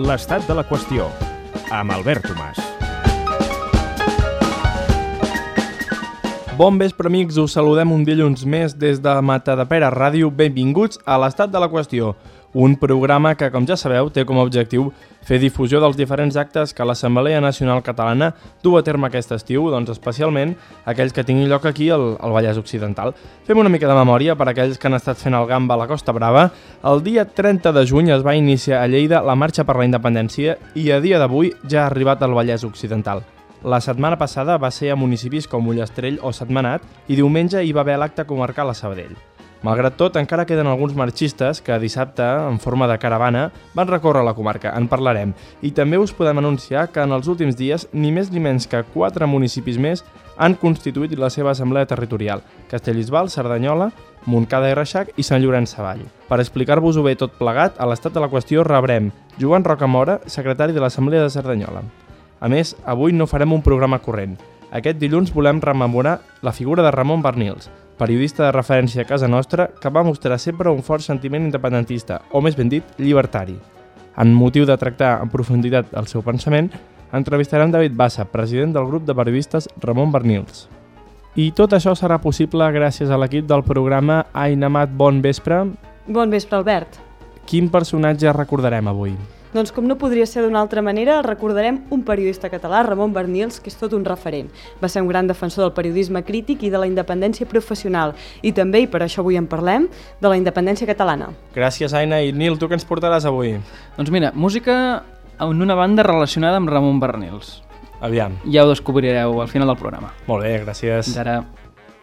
l'estat de la qüestió, amb Albert Tomàs. Bon vespre, amics. Us saludem un dilluns més des de Matadepera Ràdio. Benvinguts a l'Estat de la Qüestió, un programa que, com ja sabeu, té com a objectiu fer difusió dels diferents actes que l'Assemblea Nacional Catalana du a terme aquest estiu, doncs especialment aquells que tinguin lloc aquí al, al Vallès Occidental. Fem una mica de memòria per aquells que han estat fent el gamba a la Costa Brava. El dia 30 de juny es va iniciar a Lleida la Marxa per la Independència i a dia d'avui ja ha arribat al Vallès Occidental. La setmana passada va ser a municipis com Ullastrell o Setmanat i diumenge hi va haver l'acte comarcal a Sabadell. Malgrat tot, encara queden alguns marxistes que dissabte, en forma de caravana, van recórrer la comarca. En parlarem. I també us podem anunciar que en els últims dies, ni més ni menys que quatre municipis més han constituït la seva assemblea territorial. Castellisbal, Cerdanyola, Montcada i Reixac i Sant Llorenç Savall. Per explicar-vos-ho bé tot plegat, a l'estat de la qüestió rebrem Joan Rocamora, secretari de l'Assemblea de Cerdanyola. A més, avui no farem un programa corrent. Aquest dilluns volem rememorar la figura de Ramon Bernils, periodista de referència a casa nostra que va mostrar sempre un fort sentiment independentista, o més ben dit, llibertari. En motiu de tractar en profunditat el seu pensament, entrevistarem David Bassa, president del grup de periodistes Ramon Bernils. I tot això serà possible gràcies a l'equip del programa Ainamat Bon Vespre. Bon vespre, Albert. Quin personatge recordarem avui? Doncs com no podria ser d'una altra manera, recordarem un periodista català, Ramon Bernils, que és tot un referent. Va ser un gran defensor del periodisme crític i de la independència professional i també, i per això avui en parlem, de la independència catalana. Gràcies, Aina. I Nil, tu què ens portaràs avui? Doncs mira, música en una banda relacionada amb Ramon Bernils. Aviam. Ja ho descobrireu al final del programa. Molt bé, gràcies. Ara...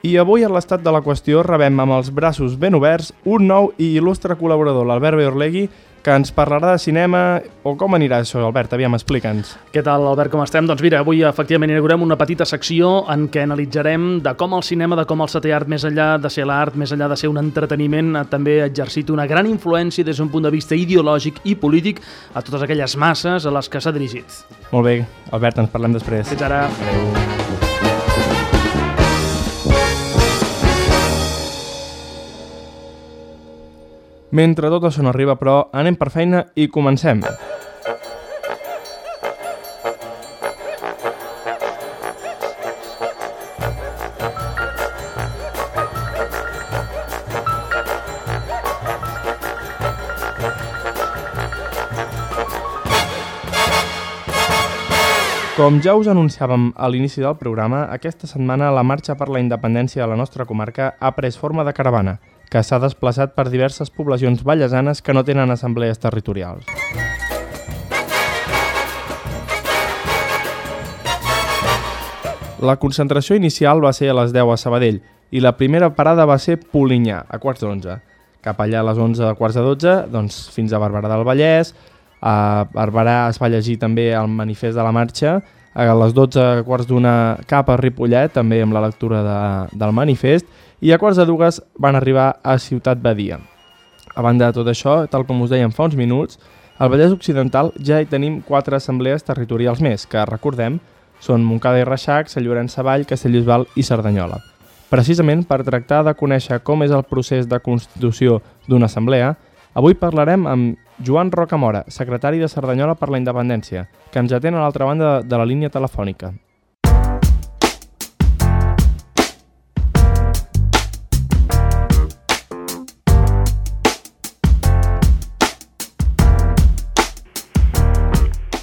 I avui a l'estat de la qüestió rebem amb els braços ben oberts un nou i il·lustre col·laborador, l'Albert Beorlegui, que ens parlarà de cinema o com anirà això, Albert? Aviam, explica'ns. Què tal, Albert, com estem? Doncs mira, avui efectivament inaugurem una petita secció en què analitzarem de com el cinema, de com el setè art, més enllà de ser l'art, més enllà de ser un entreteniment, també ha exercit una gran influència des d'un punt de vista ideològic i polític a totes aquelles masses a les que s'ha dirigit. Molt bé, Albert, ens parlem després. Fins ara. Adéu. Mentre tot això no arriba, però, anem per feina i comencem. Com ja us anunciàvem a l'inici del programa, aquesta setmana la marxa per la independència de la nostra comarca ha pres forma de caravana, que s'ha desplaçat per diverses poblacions vallesanes que no tenen assemblees territorials. La concentració inicial va ser a les 10 a Sabadell i la primera parada va ser Polinyà, a quarts d'onze. Cap allà a les 11 a quarts de 12, doncs fins a Barberà del Vallès, a Barberà es va llegir també el manifest de la marxa, a les 12 a quarts d'una cap a Ripollet, també amb la lectura de, del manifest, i a quarts de dues van arribar a Ciutat Badia. A banda de tot això, tal com us dèiem fa uns minuts, al Vallès Occidental ja hi tenim quatre assemblees territorials més, que recordem són Montcada i Reixac, Sant Llorenç Savall, Castellbisbal i Cerdanyola. Precisament per tractar de conèixer com és el procés de constitució d'una assemblea, avui parlarem amb Joan Rocamora, secretari de Cerdanyola per la Independència, que ens atén a l'altra banda de la línia telefònica.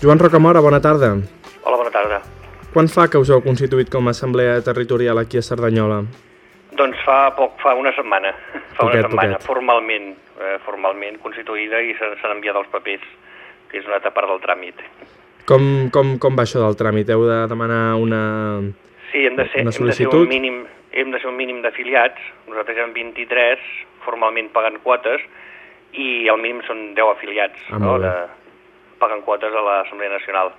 Joan Rocamora, bona tarda. Hola, bona tarda. Quan fa que us heu constituït com a assemblea territorial aquí a Cerdanyola? Doncs fa poc, fa una setmana. Fa Poquet, una setmana, poquet. formalment, eh, formalment constituïda i s'han enviat els papers, que és una altra part del tràmit. Com, com, com va això del tràmit? Heu de demanar una... Sí, hem de ser, Una hem de ser sol·licitud? un mínim, hem de ser un mínim d'afiliats. Nosaltres hem 23, formalment pagant quotes, i el mínim són 10 afiliats, Ah, no? De, paguen quotes a l'Assemblea Nacional.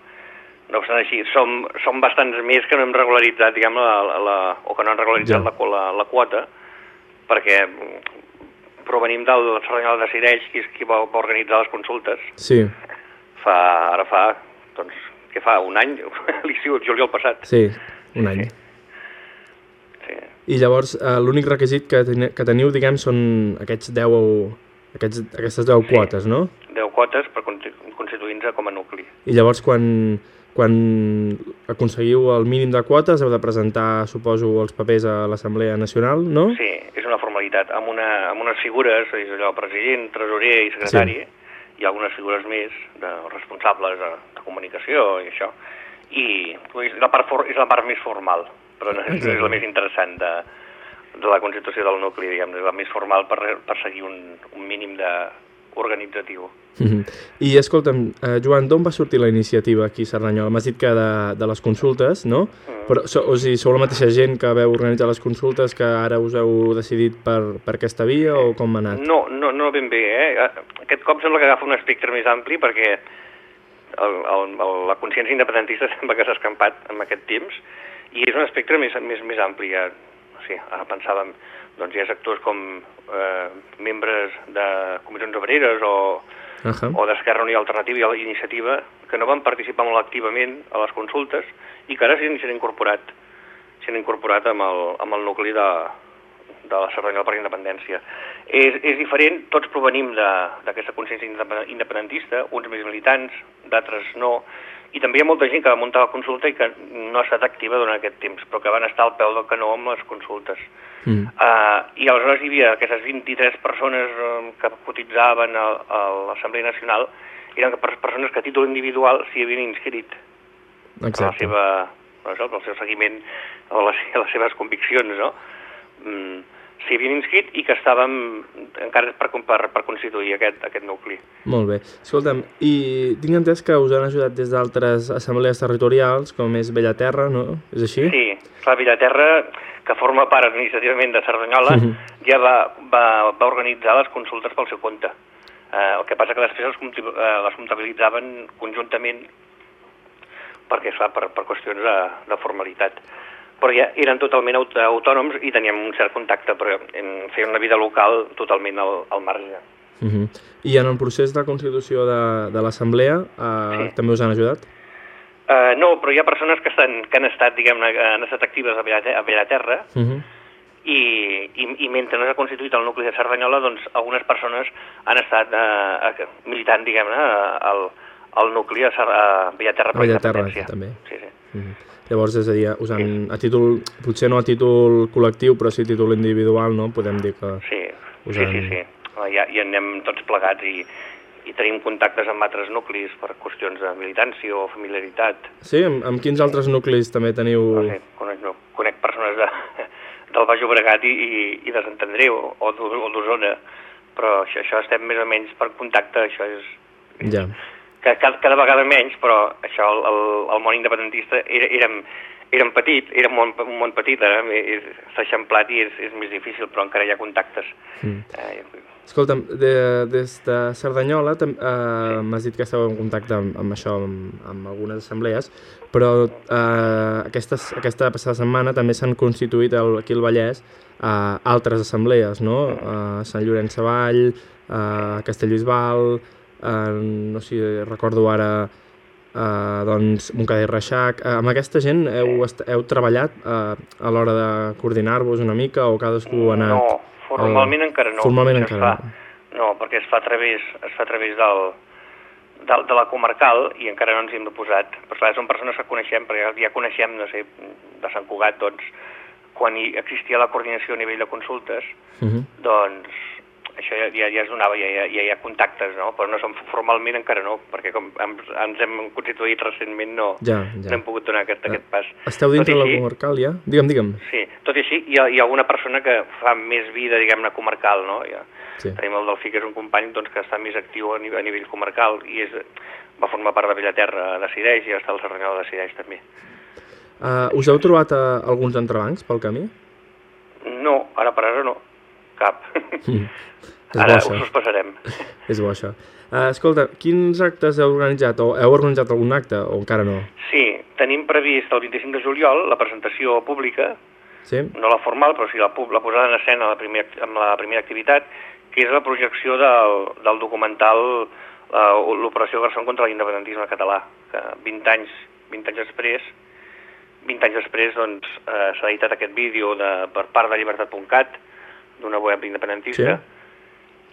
No obstant així, som, som bastants més que no hem regularitzat, diguem, la, la, la, o que no han regularitzat Ja. la, la, la quota, perquè provenim del Cerdanyola de Cirells, qui, qui va, va organitzar les consultes, Sí, fa, ara fa, doncs, què fa, un any, l'estiu, juliol passat. sí, un any. Sí. I llavors eh, l'únic requisit que, ten que teniu, diguem, són aquests 10, aquests, aquestes 10 Sí. quotes, no? 10 quotes per consti- constituir-nos com a nucli. I llavors quan, quan aconseguiu el mínim de quotes heu de presentar, suposo, els papers a l'Assemblea Nacional, no? Sí, és una formalitat, amb, una, amb unes figures, és allò, president, tresorer i secretari, sí. i algunes figures més de responsables de, de comunicació i això. I és la part, for, és la part més formal, però no és, és la més interessant de, de la constitució del nucli, diguem, és la més formal per, per seguir un, un mínim de organitzatiu. Mhm. I escolta'm, eh, Joan, d'on va sortir la iniciativa aquí a Cerdanyola? M'has dit que de, de les consultes, no? Mm. Però so, o sigui, sou la mateixa gent que veu organitzar les consultes que ara us heu decidit per, per aquesta via o com ha anat? No, no, no ben bé, eh? Aquest cop sembla que agafa un espectre més ampli perquè el, el, el, la consciència independentista sembla que s'ha escampat en aquest temps i és un espectre més, més, més ampli. Ja, sí, ara pensàvem, doncs hi ha sectors com eh, membres de comissions obreres o, Ahà. o d'Esquerra Unida Alternativa i Iniciativa que no van participar molt activament a les consultes i que ara s'han incorporat s'han incorporat amb el, amb el nucli de, de la Cerdanyola per la Independència. És, és diferent, tots provenim de- d'aquesta consciència independ- independentista, uns més militants, d'altres no, i també hi ha molta gent que va muntar la consulta i que no ha estat activa durant aquest temps, però que van estar al peu del canó amb les consultes. Mm. Uh, I aleshores hi havia aquestes 23 persones um, que cotitzaven a, a l'Assemblea Nacional, eren per persones que a títol individual s'hi havien inscrit per la Exacte. seva, no sé, pel seu seguiment o les, les seves conviccions, no? Mm, S'hi havien inscrit i que estàvem encara per, per, per constituir aquest, aquest nucli. Molt bé. Escolta'm, i tinc entès que us han ajudat des d'altres assemblees territorials, com és Bellaterra, no? És així? Sí, la Villaterra, que forma part administrativament de Cerdanyola, Mhm. ja va, va, va organitzar les consultes pel seu compte. Eh, el que passa que després les, eh, les comptabilitzaven conjuntament perquè, esclar, per, per qüestions de, de formalitat. Però ja eren totalment aut autònoms i teníem un cert contacte, però en, feien una vida local totalment al, al marge. Uh -huh. I en el procés de constitució de, de l'Assemblea eh, Sí. també us han ajudat? Uh, no, però hi ha persones que, estan, que han estat, diguem-ne, han estat actives a Bellaterra, a Uh -huh. i, i, i mentre no s'ha constituït el nucli de Cerdanyola, doncs algunes persones han estat eh, militant, diguem-ne, al, al nucli a, a Bellaterra la Bellaterra, també. Sí, sí. Uh -huh. Llavors, és a dir, us han, a títol, potser no a títol col·lectiu, però sí a títol individual, no? Podem dir que... Sí, Us sí, sí, sí. Ja, ja anem tots plegats i, i tenim contactes amb altres nuclis per qüestions de militància o familiaritat. Sí, amb, amb quins altres nuclis també teniu... No sé, conec, no, conec persones de, del Baix Llobregat i, i, i de Sant Andreu o o d'Osona, però això, això estem més o menys per contacte, això és Ja. Que cada, cada vegada menys, però això, el, el, el món independentista, era, érem, érem petit, era un món, un món petit, ara s'ha eixamplat i és, és més difícil, però encara hi ha contactes. Mm. Eh, Escolta'm, de, des de Cerdanyola eh, m'has dit que esteu en contacte amb, amb això, amb, amb algunes assemblees, però eh, aquestes, aquesta passada setmana també s'han constituït el, aquí al Vallès eh, altres assemblees, no? Eh, Sant Llorenç Savall, eh, Castellbisbal, eh, no sé si recordo ara eh, doncs Montcada i Reixac. Eh, amb aquesta gent heu, heu treballat eh, a l'hora de coordinar-vos una mica o cadascú ha anat... No, formalment al- encara no. Formalment encara fa, no. perquè es fa a través, es fa a través del, de, de la comarcal i encara no ens hi hem posat. Però clar, són persones que coneixem, perquè ja coneixem, no sé, de Sant Cugat, doncs, quan hi existia la coordinació a nivell de consultes, Uh -huh. doncs això ja, ja, ja es donava, ja, ja, ja hi ha contactes, no? Però no som formalment encara no, perquè com ens, hem constituït recentment no, Ja, ja. no hem pogut donar aquest, aquest pas. Esteu dintre la així- comarcal ja? Digue'm, digue'm. Sí, tot i així hi ha, hi ha alguna persona que fa més vida, diguem-ne, comarcal, no? Ja. Sí. Tenim el Delfí, que és un company doncs, que està més actiu a nivell, a nivell comarcal i és, va formar part de Bellaterra, decideix, i està al Cerdanyola, decideix també. Uh, us heu trobat uh, alguns entrebancs pel camí? No, ara per ara no, cap. Mm. És ara bo, us passarem. És bo, això. Uh, escolta, quins actes heu organitzat? O heu organitzat algun acte o encara no? Sí, tenim previst el 25 de juliol la presentació pública, Sí? no la formal, però sí la, la posada en escena la primera, amb la primera activitat, que és la projecció del, del documental eh, l'operació Garçon contra l'independentisme català, que 20 anys, 20 anys després 20 anys després doncs, eh, s'ha editat aquest vídeo de, per part de llibertat.cat, d'una web independentista,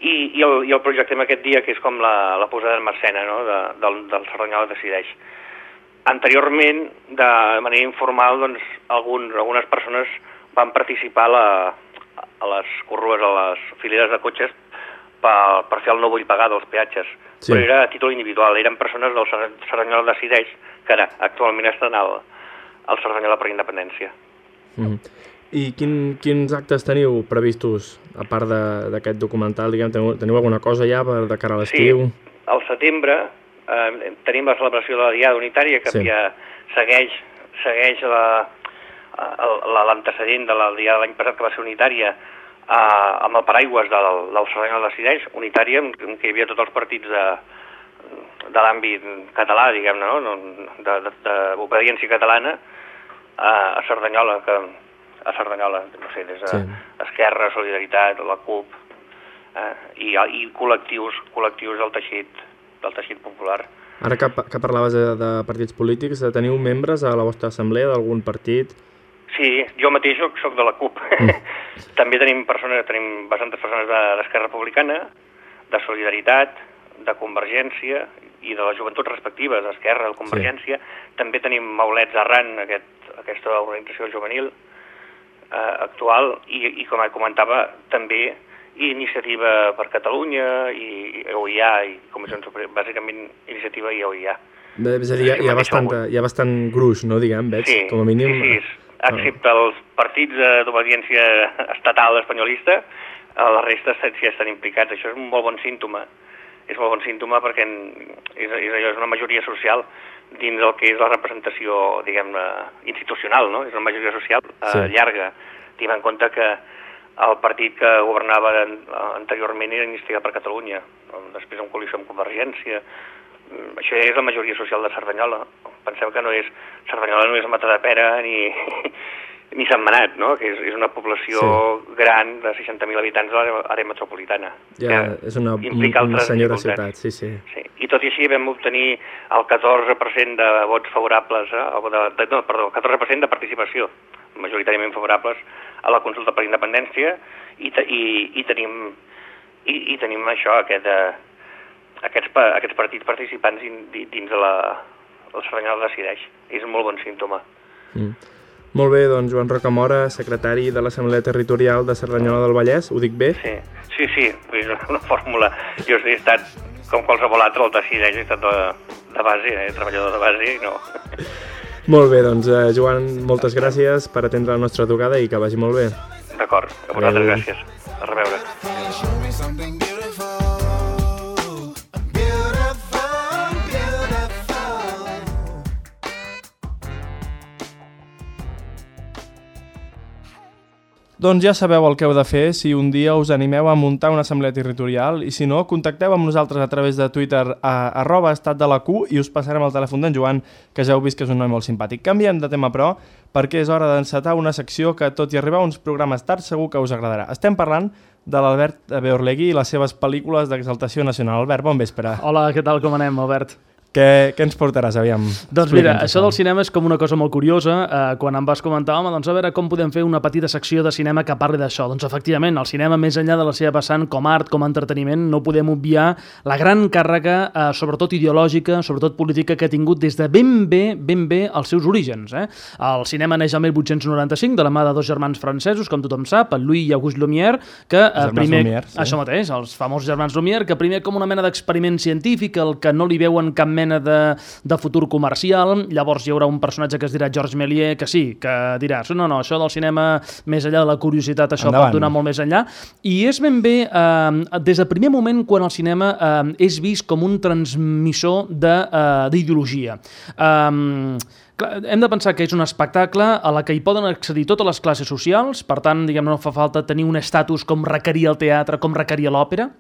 i, i, el, i el projectem aquest dia, que és com la, la posada en escena no? de, del, del Cerdanyola decideix. Anteriorment, de manera informal, doncs, algun, algunes persones van participar a, la, a les corrues, a les fileres de cotxes, per, per fer el no vull pagar dels peatges. Sí. Però era a títol individual, eren persones del Cerdanyola decideix, que ara actualment estan al, al Cerdanyola per Independència. Mm. I quin, quins actes teniu previstos, a part de- d'aquest documental? Diguem, teniu, teniu alguna cosa ja per, de cara a l'estiu? Sí, al setembre eh, tenim la celebració de la Diada Unitària, que Sí. ja segueix, segueix la, el- la- l'antecedent de la Diada de l'any passat, que va ser unitària, eh, amb el paraigües del, del Cerdanyola Decideix, unitària, en, en què hi havia tots els partits de, de l'àmbit català, diguem-ne, no? de, de, d'obediència catalana, a, a Cerdanyola, que, a Cerdanyola, no sé, des de Sí. Esquerra, Solidaritat, la CUP, eh, i, i col·lectius, col·lectius del teixit, del teixit popular. Ara que, que parlaves de, de partits polítics, eh, teniu membres a la vostra assemblea d'algun partit? Sí, jo mateix soc de la CUP. També tenim persones, tenim bastantes persones de- d'Esquerra Republicana, de Solidaritat, de Convergència i de les joventuts respectives, d'Esquerra, de Convergència. Sí. També tenim Maulets Arran, aquest, aquesta organització juvenil eh, actual, i, i com comentava, també Iniciativa per Catalunya i, i OIA, i comissions, bàsicament Iniciativa i OIA. Bé, És a dir, hi ha, hi ha, bastant, hi ha bastant gruix, no, diguem, veig? Sí, Com a mínim... sí, sí, excepte els partits eh, d'obediència estatal espanyolista, eh, la resta sí estan implicats. Això és un molt bon símptoma. És molt bon símptoma perquè és, és, allò, és una majoria social dins del que és la representació, diguem-ne, institucional, no? És una majoria social eh, Sí. llarga. Tinc en compte que el partit que governava en, anteriorment era Iniciativa per Catalunya, després en coalició amb Convergència, Mm, això és la majoria social de Cerdanyola. Penseu que no és Cerdanyola no és Matadepera ni, ni Sant Manat, no? que és, és una població sí. gran de 60.000 habitants de l'àrea metropolitana. Ja, és una, implica una senyora ciutat, sí, sí. Sí. I tot i així vam obtenir el 14% de vots favorables, eh? de, de, no, perdó, el 14% de participació, majoritàriament favorables a la consulta per independència, i, te, i, i, tenim, i, i tenim això, aquest, eh, aquests, aquests partits participants din- di- dins de la, la Cerdanyola decideix. És un molt bon símptoma. Mm. Molt bé, doncs Joan Rocamora, secretari de l'Assemblea Territorial de Cerdanyola del Vallès, ho dic bé? Sí, sí, sí és una fórmula. Jo he estat, com qualsevol altre, el decideix, he estat de, de base, eh, treballador de base, i no... Molt bé, doncs eh, Joan, moltes gràcies per atendre la nostra trucada i que vagi molt bé. D'acord, a vosaltres Adéu. gràcies. A reveure. Doncs ja sabeu el que heu de fer si un dia us animeu a muntar una assemblea territorial i si no, contacteu amb nosaltres a través de Twitter a arroba estat de la Q i us passarem el telèfon d'en Joan, que ja heu vist que és un noi molt simpàtic. Canviem de tema, però, perquè és hora d'encetar una secció que, tot i arribar a uns programes tard, segur que us agradarà. Estem parlant de l'Albert Beorlegui i les seves pel·lícules d'exaltació nacional. Albert, bon vespre. Hola, què tal, com anem, Albert? Què, què ens portaràs, aviam? Doncs mira, això del cinema és com una cosa molt curiosa. Eh, quan em vas comentar, home, doncs a veure com podem fer una petita secció de cinema que parli d'això. Doncs efectivament, el cinema, més enllà de la seva vessant com a art, com a entreteniment, no podem obviar la gran càrrega, eh, sobretot ideològica, sobretot política, que ha tingut des de ben bé, ben bé els seus orígens. Eh? El cinema neix el 1895 de la mà de dos germans francesos, com tothom sap, el Louis i Auguste Lumière, que eh, primer... Lumière, sí. Això mateix, els famosos germans Lumière, que primer com una mena d'experiment científic, el que no li veuen cap mena de, de futur comercial, llavors hi haurà un personatge que es dirà Georges Méliès, que sí, que diràs, no, no, això del cinema, més enllà de la curiositat, això Endavant. pot donar molt més enllà, i és ben bé, eh, des del primer moment quan el cinema eh, és vist com un transmissor de, eh, d'ideologia. Eh, hem de pensar que és un espectacle a la que hi poden accedir totes les classes socials, per tant, diguem no fa falta tenir un estatus com requeria el teatre, com requeria l'òpera,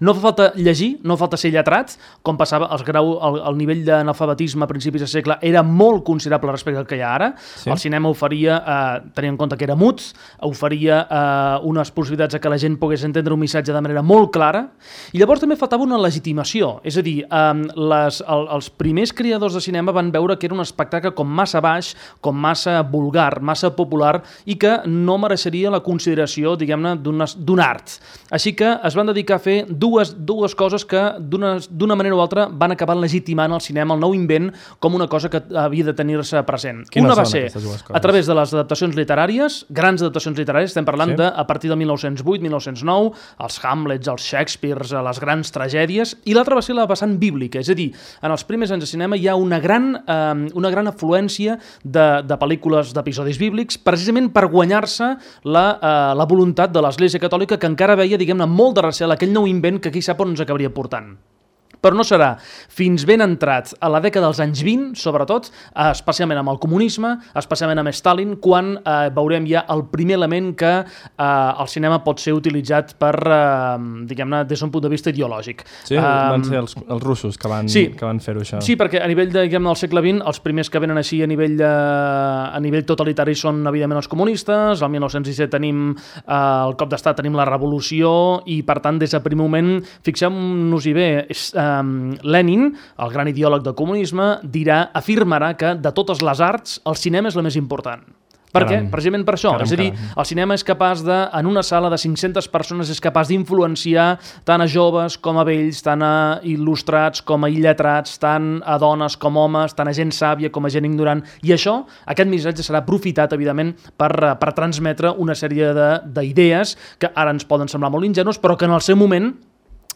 No fa falta llegir, no fa falta ser lletrat, com passava els grau, el, el nivell d'analfabetisme a principis de segle era molt considerable respecte al que hi ha ara. Sí. El cinema oferia, eh, tenint en compte que era mut, oferia eh, unes possibilitats que la gent pogués entendre un missatge de manera molt clara, i llavors també faltava una legitimació, és a dir, eh, les, el, els primers creadors de cinema van veure que era un espectacle com massa baix, com massa vulgar, massa popular, i que no mereixeria la consideració, diguem-ne, d'un art. Així que es van dedicar a fer dues, dues coses que d'una d'una manera o altra van acabar legitimant el cinema, el nou invent, com una cosa que havia de tenir-se present. Quines una va ser a través de les adaptacions literàries, grans adaptacions literàries, estem parlant Sí. sí. de a partir del 1908, 1909, els Hamlets, els Shakespeares, eh, les grans tragèdies, i l'altra va ser la vessant bíblica, és a dir, en els primers anys de cinema hi ha una gran, eh, una gran afluència de, de pel·lícules d'episodis bíblics, precisament per guanyar-se la, eh, la voluntat de l'Església Catòlica, que encara veia, diguem-ne, molt de recel aquell nou invent que qui sap on ens acabaria portant però no serà fins ben entrat a la dècada dels anys 20, sobretot, eh, especialment amb el comunisme, especialment amb Stalin, quan eh, veurem ja el primer element que eh, el cinema pot ser utilitzat per, eh, diguem-ne, des d'un punt de vista ideològic. Sí, van Em, ser els, els russos que van, sí. que van fer-ho, això. Sí, perquè a nivell de, diguem del segle XX, els primers que venen així a nivell, de, a nivell totalitari són, evidentment, els comunistes. El 1917 tenim eh, el cop d'estat, tenim la revolució, i, per tant, des del primer moment, fixem-nos-hi bé, és, eh, Lenin, el gran ideòleg del comunisme, dirà, afirmarà que de totes les arts, el cinema és la més important. Per què? Caram. Precisament per això. Caram, és a dir, caram. el cinema és capaç de, en una sala de 500 persones, és capaç d'influenciar tant a joves com a vells, tant a il·lustrats com a illetrats, tant a dones com a homes, tant a gent sàvia com a gent ignorant. I això, aquest missatge serà aprofitat, evidentment, per, eh, per transmetre una sèrie de- d'idees que ara ens poden semblar molt ingenus, però que en el seu moment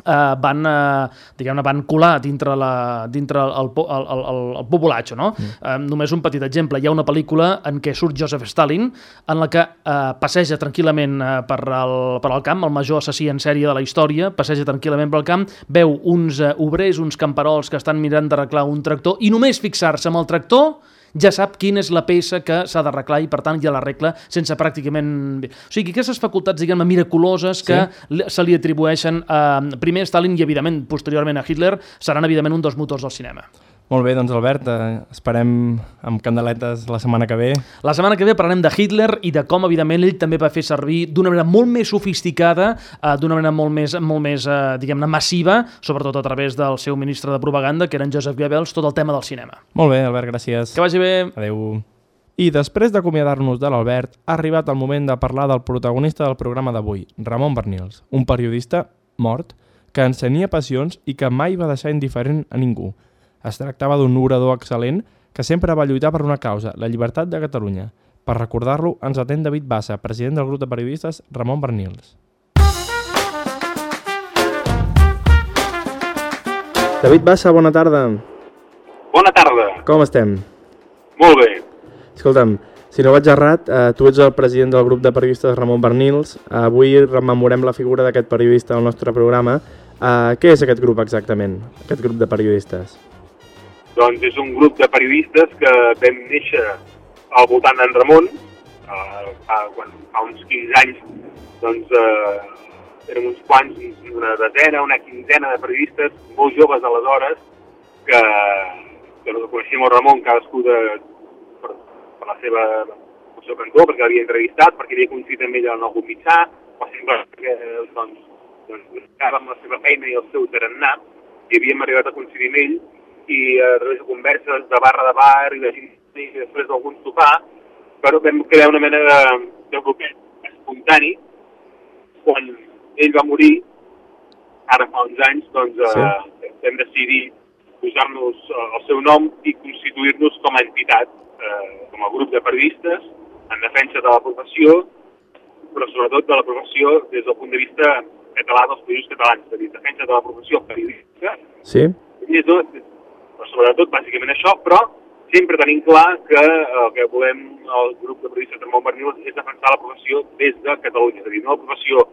eh, van, eh, diguem van colar dintre, la, dintre el, el, el, el, el populatge. No? Mm. Eh, només un petit exemple. Hi ha una pel·lícula en què surt Joseph Stalin, en la que eh, passeja tranquil·lament eh, per, el, per al camp, el major assassí en sèrie de la història, passeja tranquil·lament pel camp, veu uns eh, obrers, uns camperols que estan mirant d'arreglar un tractor, i només fixar-se amb el tractor ja sap quina és la peça que s'ha d'arreglar i, per tant, ja l'arregla sense pràcticament... O sigui, aquestes facultats, diguem-ne, miraculoses que li- se li atribueixen a, primer a Stalin i, evidentment, posteriorment a Hitler, seran, evidentment, un dels motors del cinema. Molt bé, doncs Albert, eh, esperem amb candeletes la setmana que ve. La setmana que ve parlarem de Hitler i de com, evidentment, ell també va fer servir d'una manera molt més sofisticada, eh, d'una manera molt més, molt més eh, diguem-ne, massiva, sobretot a través del seu ministre de propaganda, que era en Joseph Goebbels, tot el tema del cinema. Molt bé, Albert, gràcies. Que vagi bé! Adeu. I després d'acomiadar-nos de l'Albert, ha arribat el moment de parlar del protagonista del programa d'avui, Ramon Bernils, un periodista mort que encenia passions i que mai va deixar indiferent a ningú. Es tractava d'un orador excel·lent que sempre va lluitar per una causa, la llibertat de Catalunya. Per recordar-lo, ens atén David Bassa, president del grup de periodistes Ramon Bernils. David Bassa, bona tarda. Bona tarda. Com estem? Molt bé. Escolta'm, si no vaig errat, eh, tu ets el president del grup de periodistes Ramon Bernils. Avui rememorem la figura d'aquest periodista al nostre programa. Eh, què és aquest grup exactament, aquest grup de periodistes? Doncs és un grup de periodistes que vam néixer al voltant d'en Ramon, eh, fa, quan, fa uns 15 anys, doncs eh, érem uns quants, una desena, una quinzena de periodistes, molt joves aleshores, que, que coneixíem el Ramon, cadascú de, per, per la seva el seu cantó, perquè l'havia entrevistat, perquè havia coincidit amb ell en algun mitjà, o simplement perquè doncs, doncs, amb la seva feina i el seu tarannà, i havíem arribat a coincidir amb ell, i a través de converses de barra de bar i de gent i després d'algun sopar, però vam crear una mena de, de grupet espontani. Quan ell va morir, ara fa uns anys, doncs eh, vam decidir posar-nos eh, el seu nom i constituir-nos com a entitat, eh, com a grup de periodistes, en defensa de la professió, però sobretot de la professió des del punt de vista català dels països catalans, és a dir, defensa de la professió periodista, Sí? i tot, però sobretot bàsicament això, però sempre tenim clar que eh, el que volem el grup de periodistes de Mont Bernil és defensar la professió des de Catalunya, és a dir, no la professió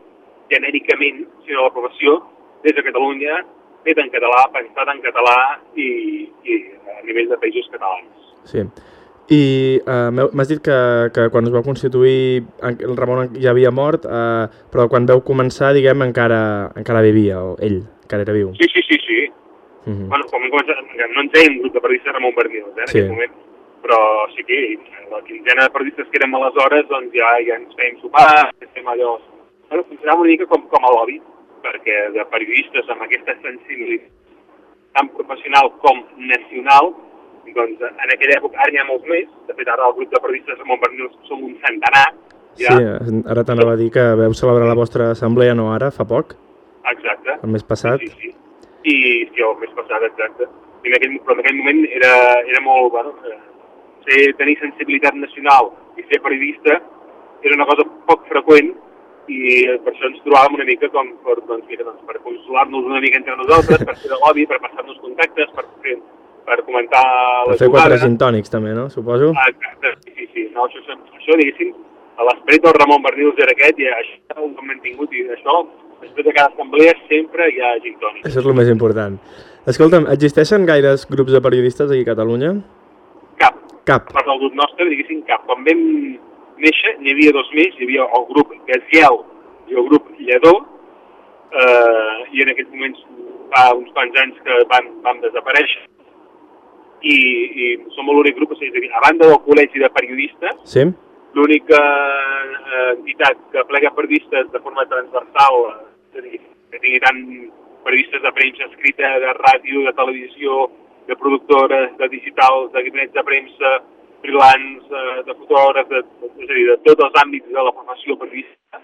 genèricament, sinó la professió des de Catalunya, fet en català, pensat en català i, i a nivell de països catalans. Sí. I uh, m'has dit que, que quan es va constituir el Ramon ja havia mort, uh, però quan veu començar, diguem, encara, encara vivia, o ell, encara era viu. Sí, sí, sí, sí. Uh -huh. Bueno, com hem començat, no ens deien grup de periodistes Ramon Bernils, eh, en Sí. aquest moment, però sí que la quinzena de periodistes que érem aleshores, doncs ja, ja ens fèiem sopar, fèiem allò... Bueno, funcionava una mica com, com a lobby, perquè de periodistes amb aquesta sensibilitat tant professional com nacional, doncs en aquella època, ara n'hi ha molts més, de fet ara el grup de periodistes Ramon Bernils som un centenar, Sí, ja, eh, ara t'anava a dir que veu celebrar la vostra assemblea, no ara, fa poc, exacte. el mes passat. Sí, sí. I el mes passat, exacte. I en aquell, però en aquell moment era, era molt, bueno, eh, ser, tenir sensibilitat nacional i ser periodista era una cosa poc freqüent i per això ens trobàvem una mica com per, doncs, mira, doncs, per consolar-nos una mica entre nosaltres, per fer de lobby, per passar-nos contactes, per, fer, per comentar la Per fer quatre jugada. gintònics, també, no? Suposo. Exacte, sí, sí, sí. No, això, això, això diguéssim, a l'esperit del Ramon Bernils era aquest i això ho hem mantingut i això, després de cada assemblea sempre hi ha gintònics. Això és el més important. Escolta'm, existeixen gaires grups de periodistes aquí a Catalunya? Cap. Cap. Part del grup nostre, diguéssim, cap. Quan vam néixer, n'hi havia dos més. Hi havia el grup Gaziel i el grup Lledó, eh, i en aquests moments fa uns quants anys que van, van desaparèixer. I, i som l'únic grup, o sigui, a banda del col·legi de periodistes, Sí? L'única eh, entitat que plega periodistes de forma transversal, és a dir, que tingui tant periodistes de premsa escrita, de ràdio, de televisió, de productores, de digitals, de gabinets de premsa, freelance, eh, de fotògrafs, de, és a dir, de tots els àmbits de la professió periodista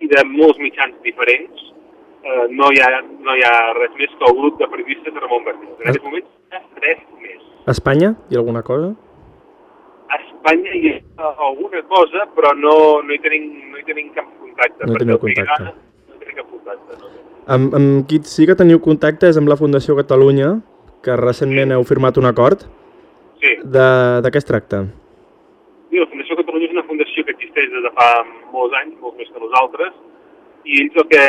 i de molts mitjans diferents, eh, no, hi ha, no hi ha res més que el grup de periodistes de Ramon Bernils. En aquest moment tres més. Espanya? Hi ha alguna cosa? A Espanya hi ha alguna cosa, però no, no, hi, tenim, no hi tenim cap contacte. No hi teniu contacte. No tenim cap contacte. No. Amb, amb qui sí que teniu contacte és amb la Fundació Catalunya, que recentment heu firmat un acord. Sí, De, de què es tracta? Mira, la Fundació Catalunya és una fundació que existeix des de fa molts anys, molts més que nosaltres, i ells el que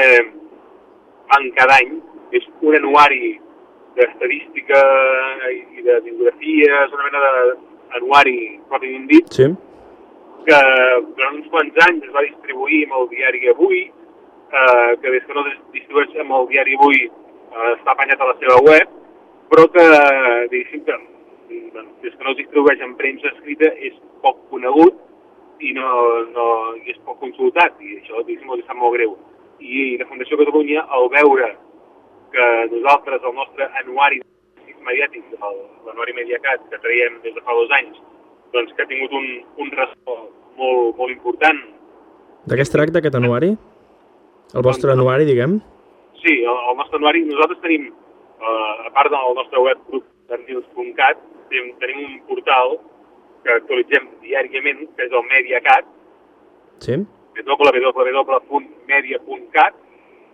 fan cada any és un anuari d'estadística i de biografies, una mena d'anuari pròpiament dit, Sí? que durant uns quants anys es va distribuir amb el diari Avui, eh, que des que no es distribueix amb el diari Avui eh, està apanyat a la seva web, però que, diguéssim que, doncs, des que no es distribueix en premsa escrita és poc conegut i, no, no, i és poc consultat, i això, diguéssim, sap molt greu. I la Fundació Catalunya, al veure que nosaltres, el nostre anuari mediàtic, el- l'anuari Mediacat, que traiem des de fa dos anys, doncs que ha tingut un, un ressò molt, molt important. De què es tracta aquest anuari? El vostre anuari, diguem? Sí, el, el nostre anuari, nosaltres tenim, eh, a part del nostre web grup.cat, tenim, tenim un portal que actualitzem diàriament, que és el Mediacat, Sí? www.media.cat,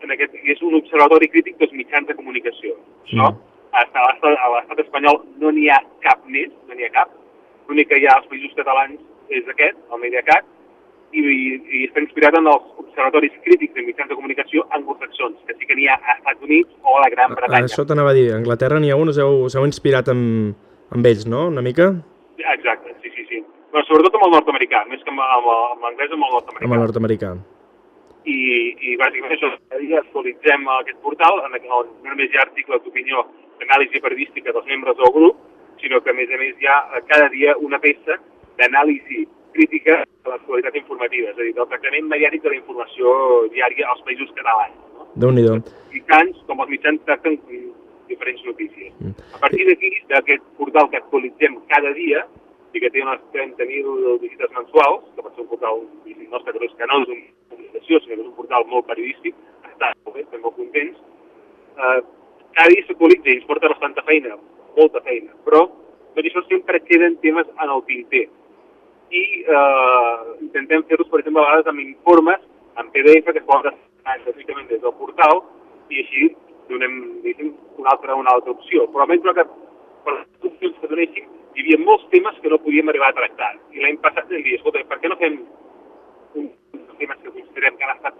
en aquest, és un observatori crític dels mitjans de comunicació. Mm. A l'estat a espanyol no n'hi ha cap més, no n'hi ha cap. L'únic que hi ha als països catalans és aquest, el Mediacat, i, i, està inspirat en els observatoris crítics de mitjans de comunicació anglosaxons, que sí que n'hi ha a Estats Units o a la Gran A, Bretanya. això t'anava a dir. A Anglaterra n'hi ha un, us heu, us heu inspirat amb, amb ells, no? Una mica? Exacte, sí, sí, sí. Però sobretot amb el nord-americà, més que amb, amb, amb l'anglès, amb el nord-americà. Amb el nord-americà. i, i bàsicament això, actualitzem aquest portal on, on no només hi ha articles d'opinió d'anàlisi periodística dels membres del grup, sinó que a més a més hi ha eh, cada dia una peça d'anàlisi crítica de l'actualitat informativa, és a dir, del tractament mediàtic de la informació diària als països catalans. No? Déu-n'hi-do. Els mitjans, com els mitjans tracten mm, diferents notícies. A partir d'aquí, d'aquest portal que actualitzem cada dia, i que té unes 30.000 visites mensuals, que pot ser un portal nostre, però és que no és una publicació, sinó que és un portal molt periodístic, està molt bé, estem molt contents. Eh, cada dia s'actualitza i ens porta bastanta feina, molta feina, però tot això sempre queden temes en el tinter. I eh, intentem fer-los, per exemple, a vegades amb informes en PDF que es poden descarregar gratuïtament des del portal i així donem, diguéssim, una altra, una altra opció. Però almenys que per les opcions que donéssim hi havia molts temes que no podíem arribar a tractar. I l'any passat vam dir, escolta, per què no fem uns temes que considerem que han estat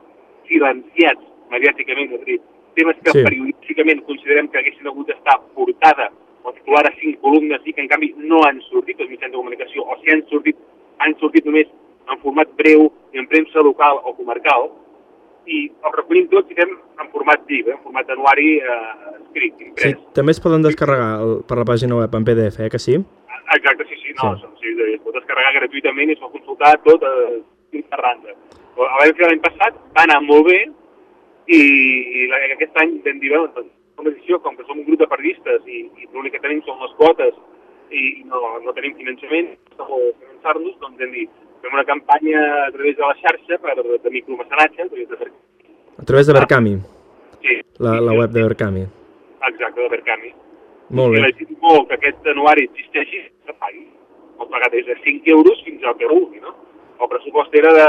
silenciats mediàticament, és a dir, temes que Sí. sí. periodísticament considerem que haguessin hagut d'estar a portada o titular a cinc columnes i que en canvi no han sortit els mitjans de comunicació o si han sortit, han sortit només en format breu i en premsa local o comarcal i els recollim tots i fem en format DIV, eh, en format d'anuari eh, escrit, Sí, imprès. també es poden descarregar el, per la pàgina web en PDF, eh, que sí? Exacte, sí, sí, no, Sí. sí. sí es pot descarregar gratuïtament i es pot consultar tot a randa. Ho vam fer l'any passat, va anar molt bé i, i la- aquest any vam dir, bueno, doncs, com edició, com que som un grup de periodistes i, i l'únic que tenim són les quotes i no, no tenim finançament, no finançar-nos, doncs vam dir, fem una campanya a través de la xarxa per, de micromecenatge, de, A través de Berkami, sí, la, la web de Berkami. Exacte, de Berkami. Molt I bé. legit molt que aquest anuari existeixi, que pagui. El pagat és de 5 euros fins al que vulgui, no? El pressupost era de...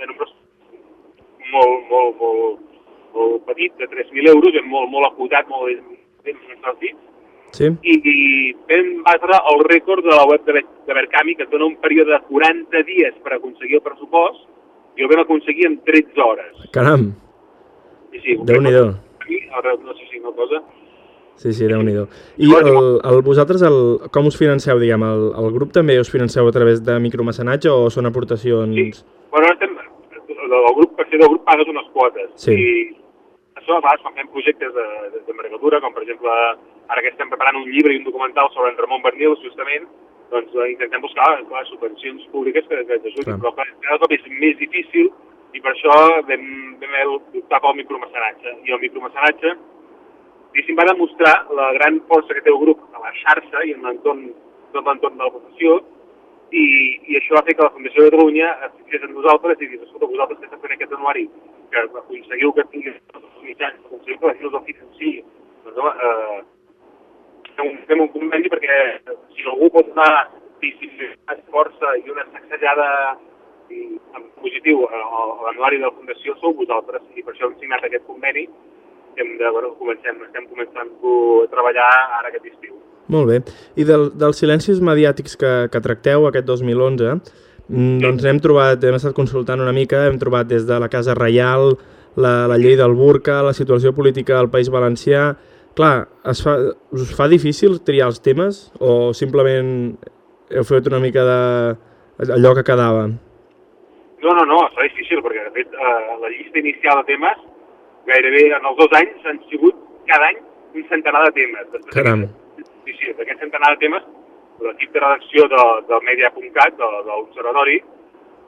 Era un pressupost molt, molt, molt, molt petit, de 3.000 euros, és molt, molt acotat, molt ben sortit, Sí? i, i vam batre el rècord de la web de, de Berkami, que et dona un període de 40 dies per aconseguir el pressupost, i ho vam aconseguir en 13 hores. Caram, sí, un Déu-n'hi-do. no sé si una cosa... Sí, sí, déu nhi I el, el, vosaltres, el, com us financeu, diguem? El, el grup també us financeu a través de micromecenatge o són aportacions... Sí. Bueno, ara estem, el, el grup, per ser del grup pagues unes quotes. Sí. I això, a vegades, quan fem projectes de, de, de com per exemple, ara que estem preparant un llibre i un documental sobre en Ramon Bernil, justament, doncs eh, intentem buscar clar, subvencions públiques que, que ens ajudin, però clar, cada cop és més difícil i per això vam, vam d'optar pel micromecenatge. I el micromecenatge, diguéssim, va demostrar la gran força que té el grup a la xarxa i en l'entorn, tot l'entorn de la professió, i, i això va fer que la Fundació de Catalunya es fixés en nosaltres i digués, escolta, vosaltres que esteu fent aquest anuari, que aconseguiu que els mitjans, que aconseguiu que la us el financi, doncs home, eh, fem, un, conveni perquè si algú pot donar visibilitat, força i una sacsejada i, en positiu a, l'anuari de la Fundació sou vosaltres i per això hem signat aquest conveni que hem de, bueno, comencem, estem començant a treballar ara aquest estiu. Molt bé. I del, dels silencis mediàtics que, que tracteu aquest 2011, mm, doncs hem trobat, hem estat consultant una mica, hem trobat des de la Casa Reial, la, la llei del burca, la situació política al País Valencià... Clar, es fa, us fa difícil triar els temes o simplement heu fet una mica de allò que quedava? No, no, no, serà difícil, perquè de fet eh, la llista inicial de temes gairebé en els dos anys han sigut cada any un centenar de temes. Després Caram. Sí, sí, d'aquest centenar de temes, l'equip de redacció de, del Media.cat, de, de l'Observatori,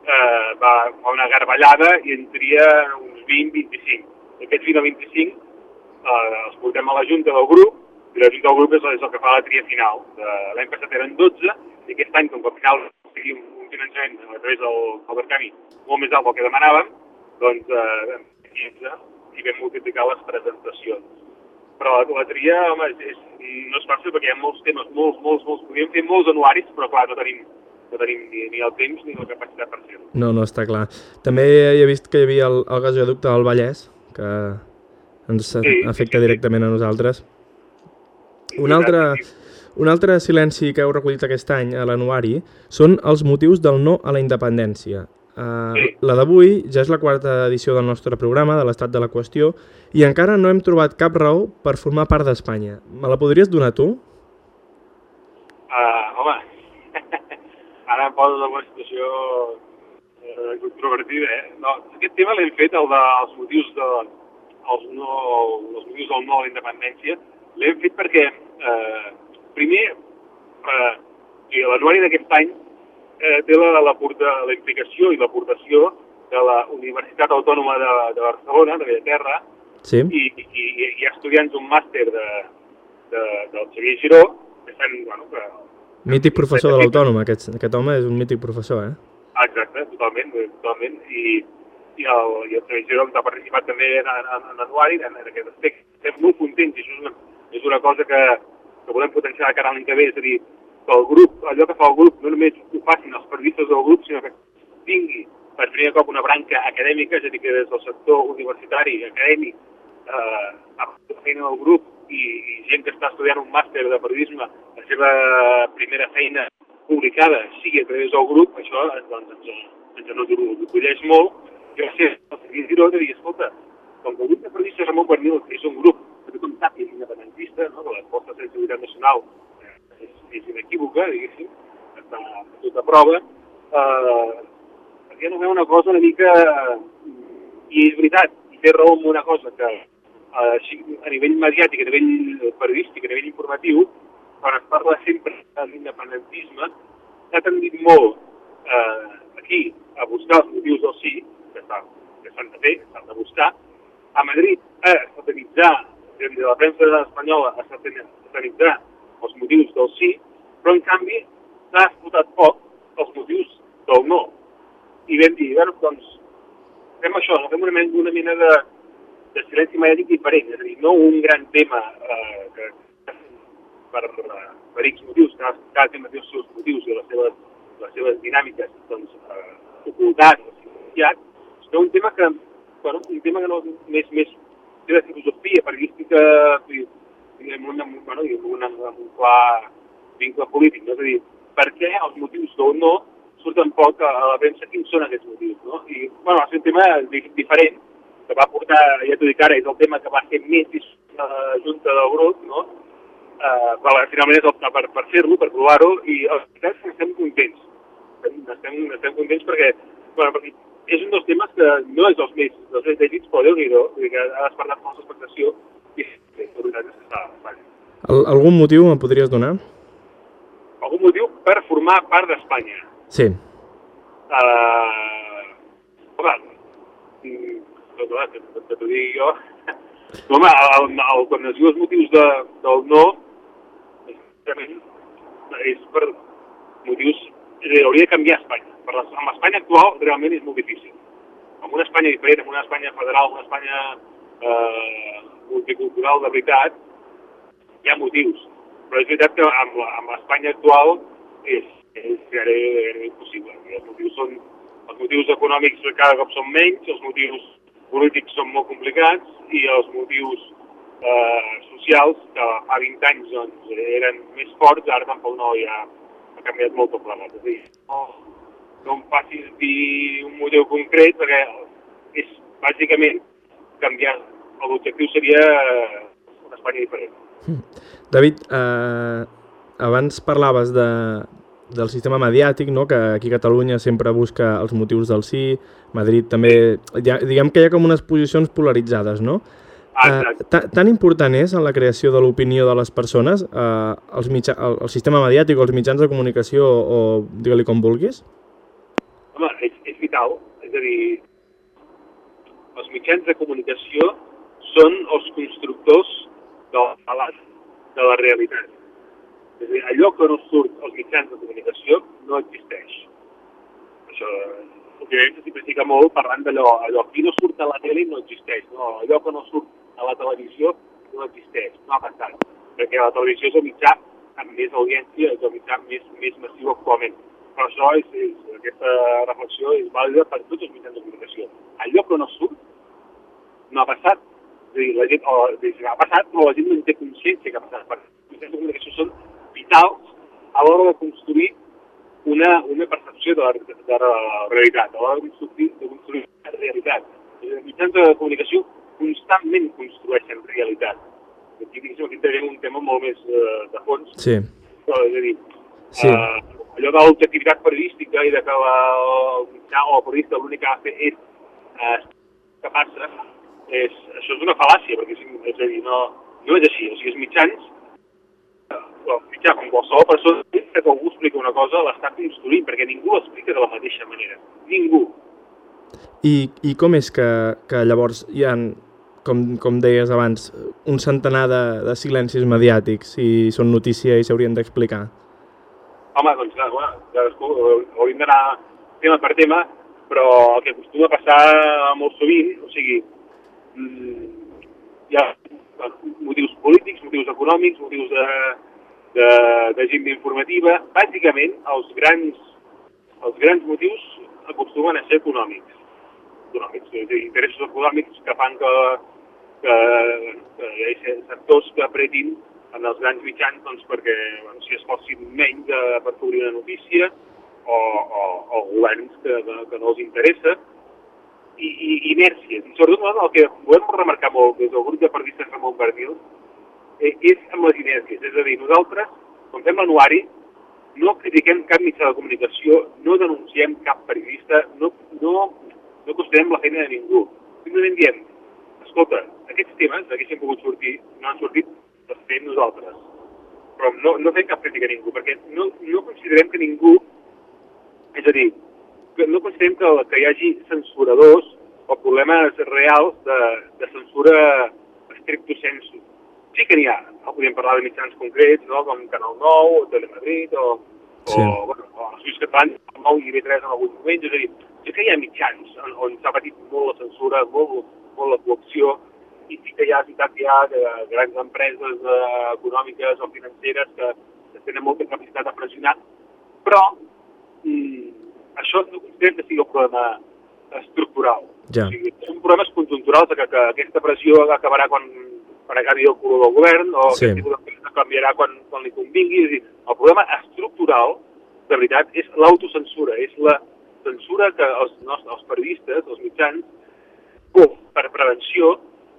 eh, va, fa una garballada i en tria uns 20-25. Aquests 20 o 25 eh, els portem a la Junta del grup i la Junta del grup és, és el que fa la tria final. De- L'any passat eren 12 i aquest any, com que al final aconseguim un finançament a través del, del Berkami molt més alt del que demanàvem, doncs eh, vam fer 15 i vam multiplicar les presentacions. Però la, la tria, home, és, és, no és fàcil perquè hi ha molts temes, molts, molts, molts, podríem fer molts anuaris, però clar, no tenim, no tenim ni, ni el temps ni la capacitat per fer-ho. No, no, està clar. També he vist que hi havia el, el gasoducte del Vallès, que ens Sí, afecta sí, sí. directament a nosaltres. Un altre, un altre silenci que heu recollit aquest any a l'anuari són els motius del no a la independència. Uh. La d'avui ja és la quarta edició del nostre programa, de l'estat de la qüestió, i encara no hem trobat cap raó per formar part d'Espanya. Me la podries donar tu? Uh, home, ara em poses en una situació eh, controvertida, eh? No, aquest tema l'hem fet, el dels motius de, els, no, els motius del no a la independència, l'hem fet perquè, eh, primer, eh, l'anuari d'aquest any eh, té la, la, porta, la implicació i l'aportació de la Universitat Autònoma de, de Barcelona, de Bellaterra, Sí. i, i, i hi ha estudiants d'un màster de, de, del Xavier Giró, que estan, bueno, que Mític professor de l'Autònoma, aquest, aquest home és un mític professor, eh? Ah, exacte, totalment, totalment. I, i el, i el Xavier Giró ha participat també en, en, en l'anuari, en, en aquest aspecte. Estem molt contents i això és una, és una cosa que, que volem potenciar de cara a l'any que ve, és a dir, que el grup, allò que fa el grup, no només ho facin els periodistes del grup, sinó que tingui per primer cop una branca acadèmica, és a dir, que des del sector universitari, acadèmic, eh, a la feina del grup i, i gent que està estudiant un màster de periodisme, la seva primera feina publicada sigui a través del grup, això eh, doncs, ens, ens enorgulleix molt. Jo sé, el Xavier Giró de dir, escolta, com que el grup de periodistes Ramon és un grup que tothom sap que és independentista, no? de la Força de Seguretat Nacional, és inequívoca, diguéssim, està tota prova, eh, perquè no veu una cosa una mica... I és veritat, i té raó en una cosa, que eh, a nivell mediàtic, a nivell periodístic, a nivell informatiu, quan es parla sempre de l'independentisme, s'ha tendit molt eh, aquí a buscar els motius del sí, que s'han de fer, s'han de buscar, a Madrid a satanitzar, de la premsa espanyola a satanitzar els motius del sí, però en canvi s'ha explotat poc els motius del no. I vam dir, bueno, doncs, fem això, fem una, mena- una mena de, de silenci mediàtic diferent, és a dir, no un gran tema eh, que per, per X motius, cada, cada tema té els seus motius i les seves, les seves dinàmiques doncs, eh, ocultat o silenciat, sinó un tema que, bueno, un tema que no, més, més té de filosofia periodística un, bueno, i amb, un, clar vincle polític, no? és a dir, per què els motius del no surten poc a, la premsa, quins són aquests motius, no? I, bueno, va ser un tema di diferent, que va portar, ja t'ho dic ara, és el tema que va ser més discutit la Junta del grup, no? Uh, però finalment és optar per, per fer-lo, per provar-ho, i els veritat estem contents. Estem, estem, contents perquè, bueno, perquè és un dels temes que no és dels més, dels més llegits, però déu-n'hi-do, ha despertat molta expectació algun motiu em podries donar? Algun motiu per formar part d'Espanya. Sí. Uh, home, mm, no, clar, que, que t'ho digui jo, home, el, el, quan es diu els motius de, del no, és per motius, hauria de canviar Espanya. Per la, amb l'Espanya actual realment és molt difícil. Amb una Espanya diferent, amb una Espanya federal, una Espanya eh, multicultural de veritat, hi ha motius. Però és veritat que amb amb l'Espanya actual és, és gairebé, impossible. I els motius són els motius econòmics cada cop són menys, els motius polítics són molt complicats i els motius eh, socials que fa 20 anys doncs, eren més forts, ara tampoc no hi ha, ha canviat molt el plegat. És a dir, no, no em facis dir un motiu concret perquè és bàsicament canviar, l'objectiu seria eh, una Espanya diferent. David, eh, abans parlaves de, del sistema mediàtic, no? que aquí a Catalunya sempre busca els motius del sí, Madrid també... Ha, diguem que hi ha com unes posicions polaritzades, no? Exacte. ta- tan important és en la creació de l'opinió de les persones eh, els mitja, el, el sistema mediàtic o els mitjans de comunicació o digue-li com vulguis? Home, és, és vital. És a dir, els mitjans de comunicació són els constructors del relat de la realitat. És dir, allò que no surt als mitjans de comunicació no existeix. Això, òbviament, se simplifica molt parlant d'allò, allò que no surt a la tele no existeix, no, allò que no surt a la televisió no existeix, no ha passat, perquè la televisió és el mitjà amb més audiència, és el mitjà més, més massiu actualment. Però això és, és, aquesta reflexió és vàlida per tots els mitjans de comunicació. Allò que no surt no ha passat. Dir, la gent, o, dir, ha passat, però la gent no en té consciència que ha passat. Perquè els mitjans de comunicació són vitals a l'hora de construir una, una percepció de la, de la realitat, a l'hora de construir, de construir una realitat. Els mitjans de comunicació constantment construeixen realitat. Aquí, diguéssim, aquí tenim un tema molt més eh, de fons, Sí. però, és a dir, Sí. eh, allò de l'objectivitat periodística i de que la, el mitjà o el periodista l'únic que ha de fer és eh, què passa, és, això és una fal·làcia, perquè és, és a dir, no, no és així. O sigui, els mitjans, eh, el mitjà, com qualsevol persona, que algú explica una cosa, l'està construint, perquè ningú l'explica de la mateixa manera. Ningú. I, I com és que, que llavors hi han, com, com deies abans, un centenar de, de silencis mediàtics i són notícia i s'haurien d'explicar? Home, doncs clar, bueno, cadascú hauríem d'anar tema per tema, però el que acostuma a passar molt sovint, o sigui, hi ha motius polítics, motius econòmics, motius de, de, d'agenda informativa, bàsicament els grans, els grans motius acostumen a ser econòmics, econòmics, és a dir, interessos econòmics que fan que, que, que hi hagi sectors que apretin en els grans mitjans doncs, perquè bueno, si es fossin menys de, per cobrir una notícia o, o, o governs que, que, que no els interessa i, i inèrcies. I sobretot el que volem remarcar molt des del grup de periodistes Ramon Bernil eh, és amb les inèrcies. És a dir, nosaltres quan fem l'anuari, no critiquem cap mitjà de comunicació, no denunciem cap periodista, no, no, no qüestionem la feina de ningú. Simplement diem, escolta, aquests temes haguessin pogut sortir, no han sortit, els fem nosaltres. Però no, no fem cap crítica a ningú, perquè no, no considerem que ningú, és a dir, que no considerem que, que hi hagi censuradors o problemes reals de, de censura estricto sensu. Sí que n'hi ha, no? podríem parlar de mitjans concrets, no? com Canal 9 o Telemadrid o, Sí. o, bueno, o els Lluís Catalans, el 9 i IB3 en alguns moments, és a dir, sí que hi ha mitjans on, on s'ha patit molt la censura, molt, molt la coacció, i sí que hi ha, veritat que hi ha eh, grans empreses eh, econòmiques o financeres que, que tenen molta capacitat de pressionar, però mm, això no considerem que sigui un problema estructural. Ja. O sigui, són problemes conjunturals de que, que aquesta pressió acabarà quan, quan acabi el color del govern o Sí. aquest tipus d'empresa canviarà quan, quan li convingui. És dir, el problema estructural, de veritat, és l'autocensura, és la censura que els, nostres, els periodistes, els mitjans, o per prevenció,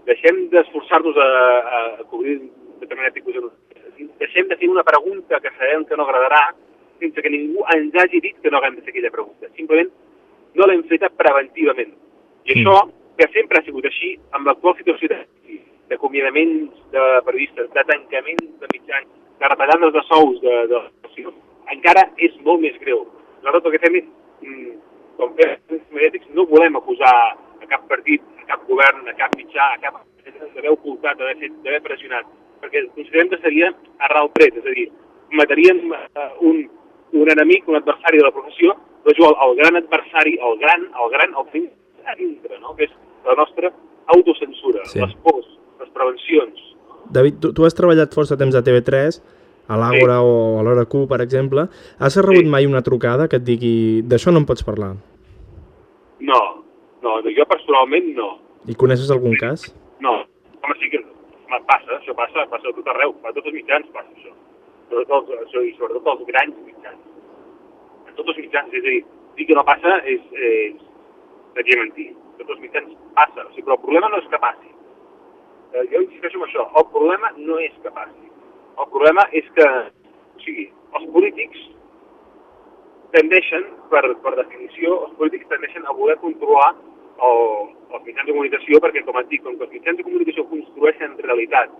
deixem d'esforçar-nos a, a, a cobrir determinat tipus de notícies. Deixem de fer una pregunta que sabem que no agradarà sense que ningú ens hagi dit que no haguem de fer aquella pregunta. Simplement no l'hem feta preventivament. I Mm. això, que sempre ha sigut així, amb l'actual situació de d'acomiadaments de periodistes, de tancaments de mitjans, de retallades de sous de, de, de encara és molt més greu. Nosaltres el que fem és, mm, com fem mediàtics, no volem acusar a cap partit, a cap govern, a cap mitjà, a cap d'haver ocultat, d'haver fet- d'haver pressionat, perquè considerem que seria arrel tret, és a dir, mataríem eh, un, un enemic, un adversari de la professió, però jo, el, el gran adversari, el gran, el gran, el tenim a dintre, no? que és la nostra autocensura, Sí. les pors, les prevencions. David, tu, tu has treballat força temps a TV3, a l'Àgora Sí. o a l'Hora Q, per exemple. Has rebut Sí. mai una trucada que et digui d'això no em pots parlar? No, no, jo personalment no. I coneixes algun cas? No, home, sí que home, passa, això passa, passa a tot arreu, a tots els mitjans passa això. Sobretot els, i sobretot els grans mitjans. En tots els mitjans, és a dir, dir que no passa és, és seria mentir. En tots els mitjans passa, o sigui, però el problema no és que passi. Eh, jo insisteixo en això, el problema no és que passi. El problema és que, o sigui, els polítics tendeixen, per, per definició, els polítics tendeixen a voler controlar el, els mitjans de comunicació perquè, com et dic, com que els mitjans de comunicació construeixen realitat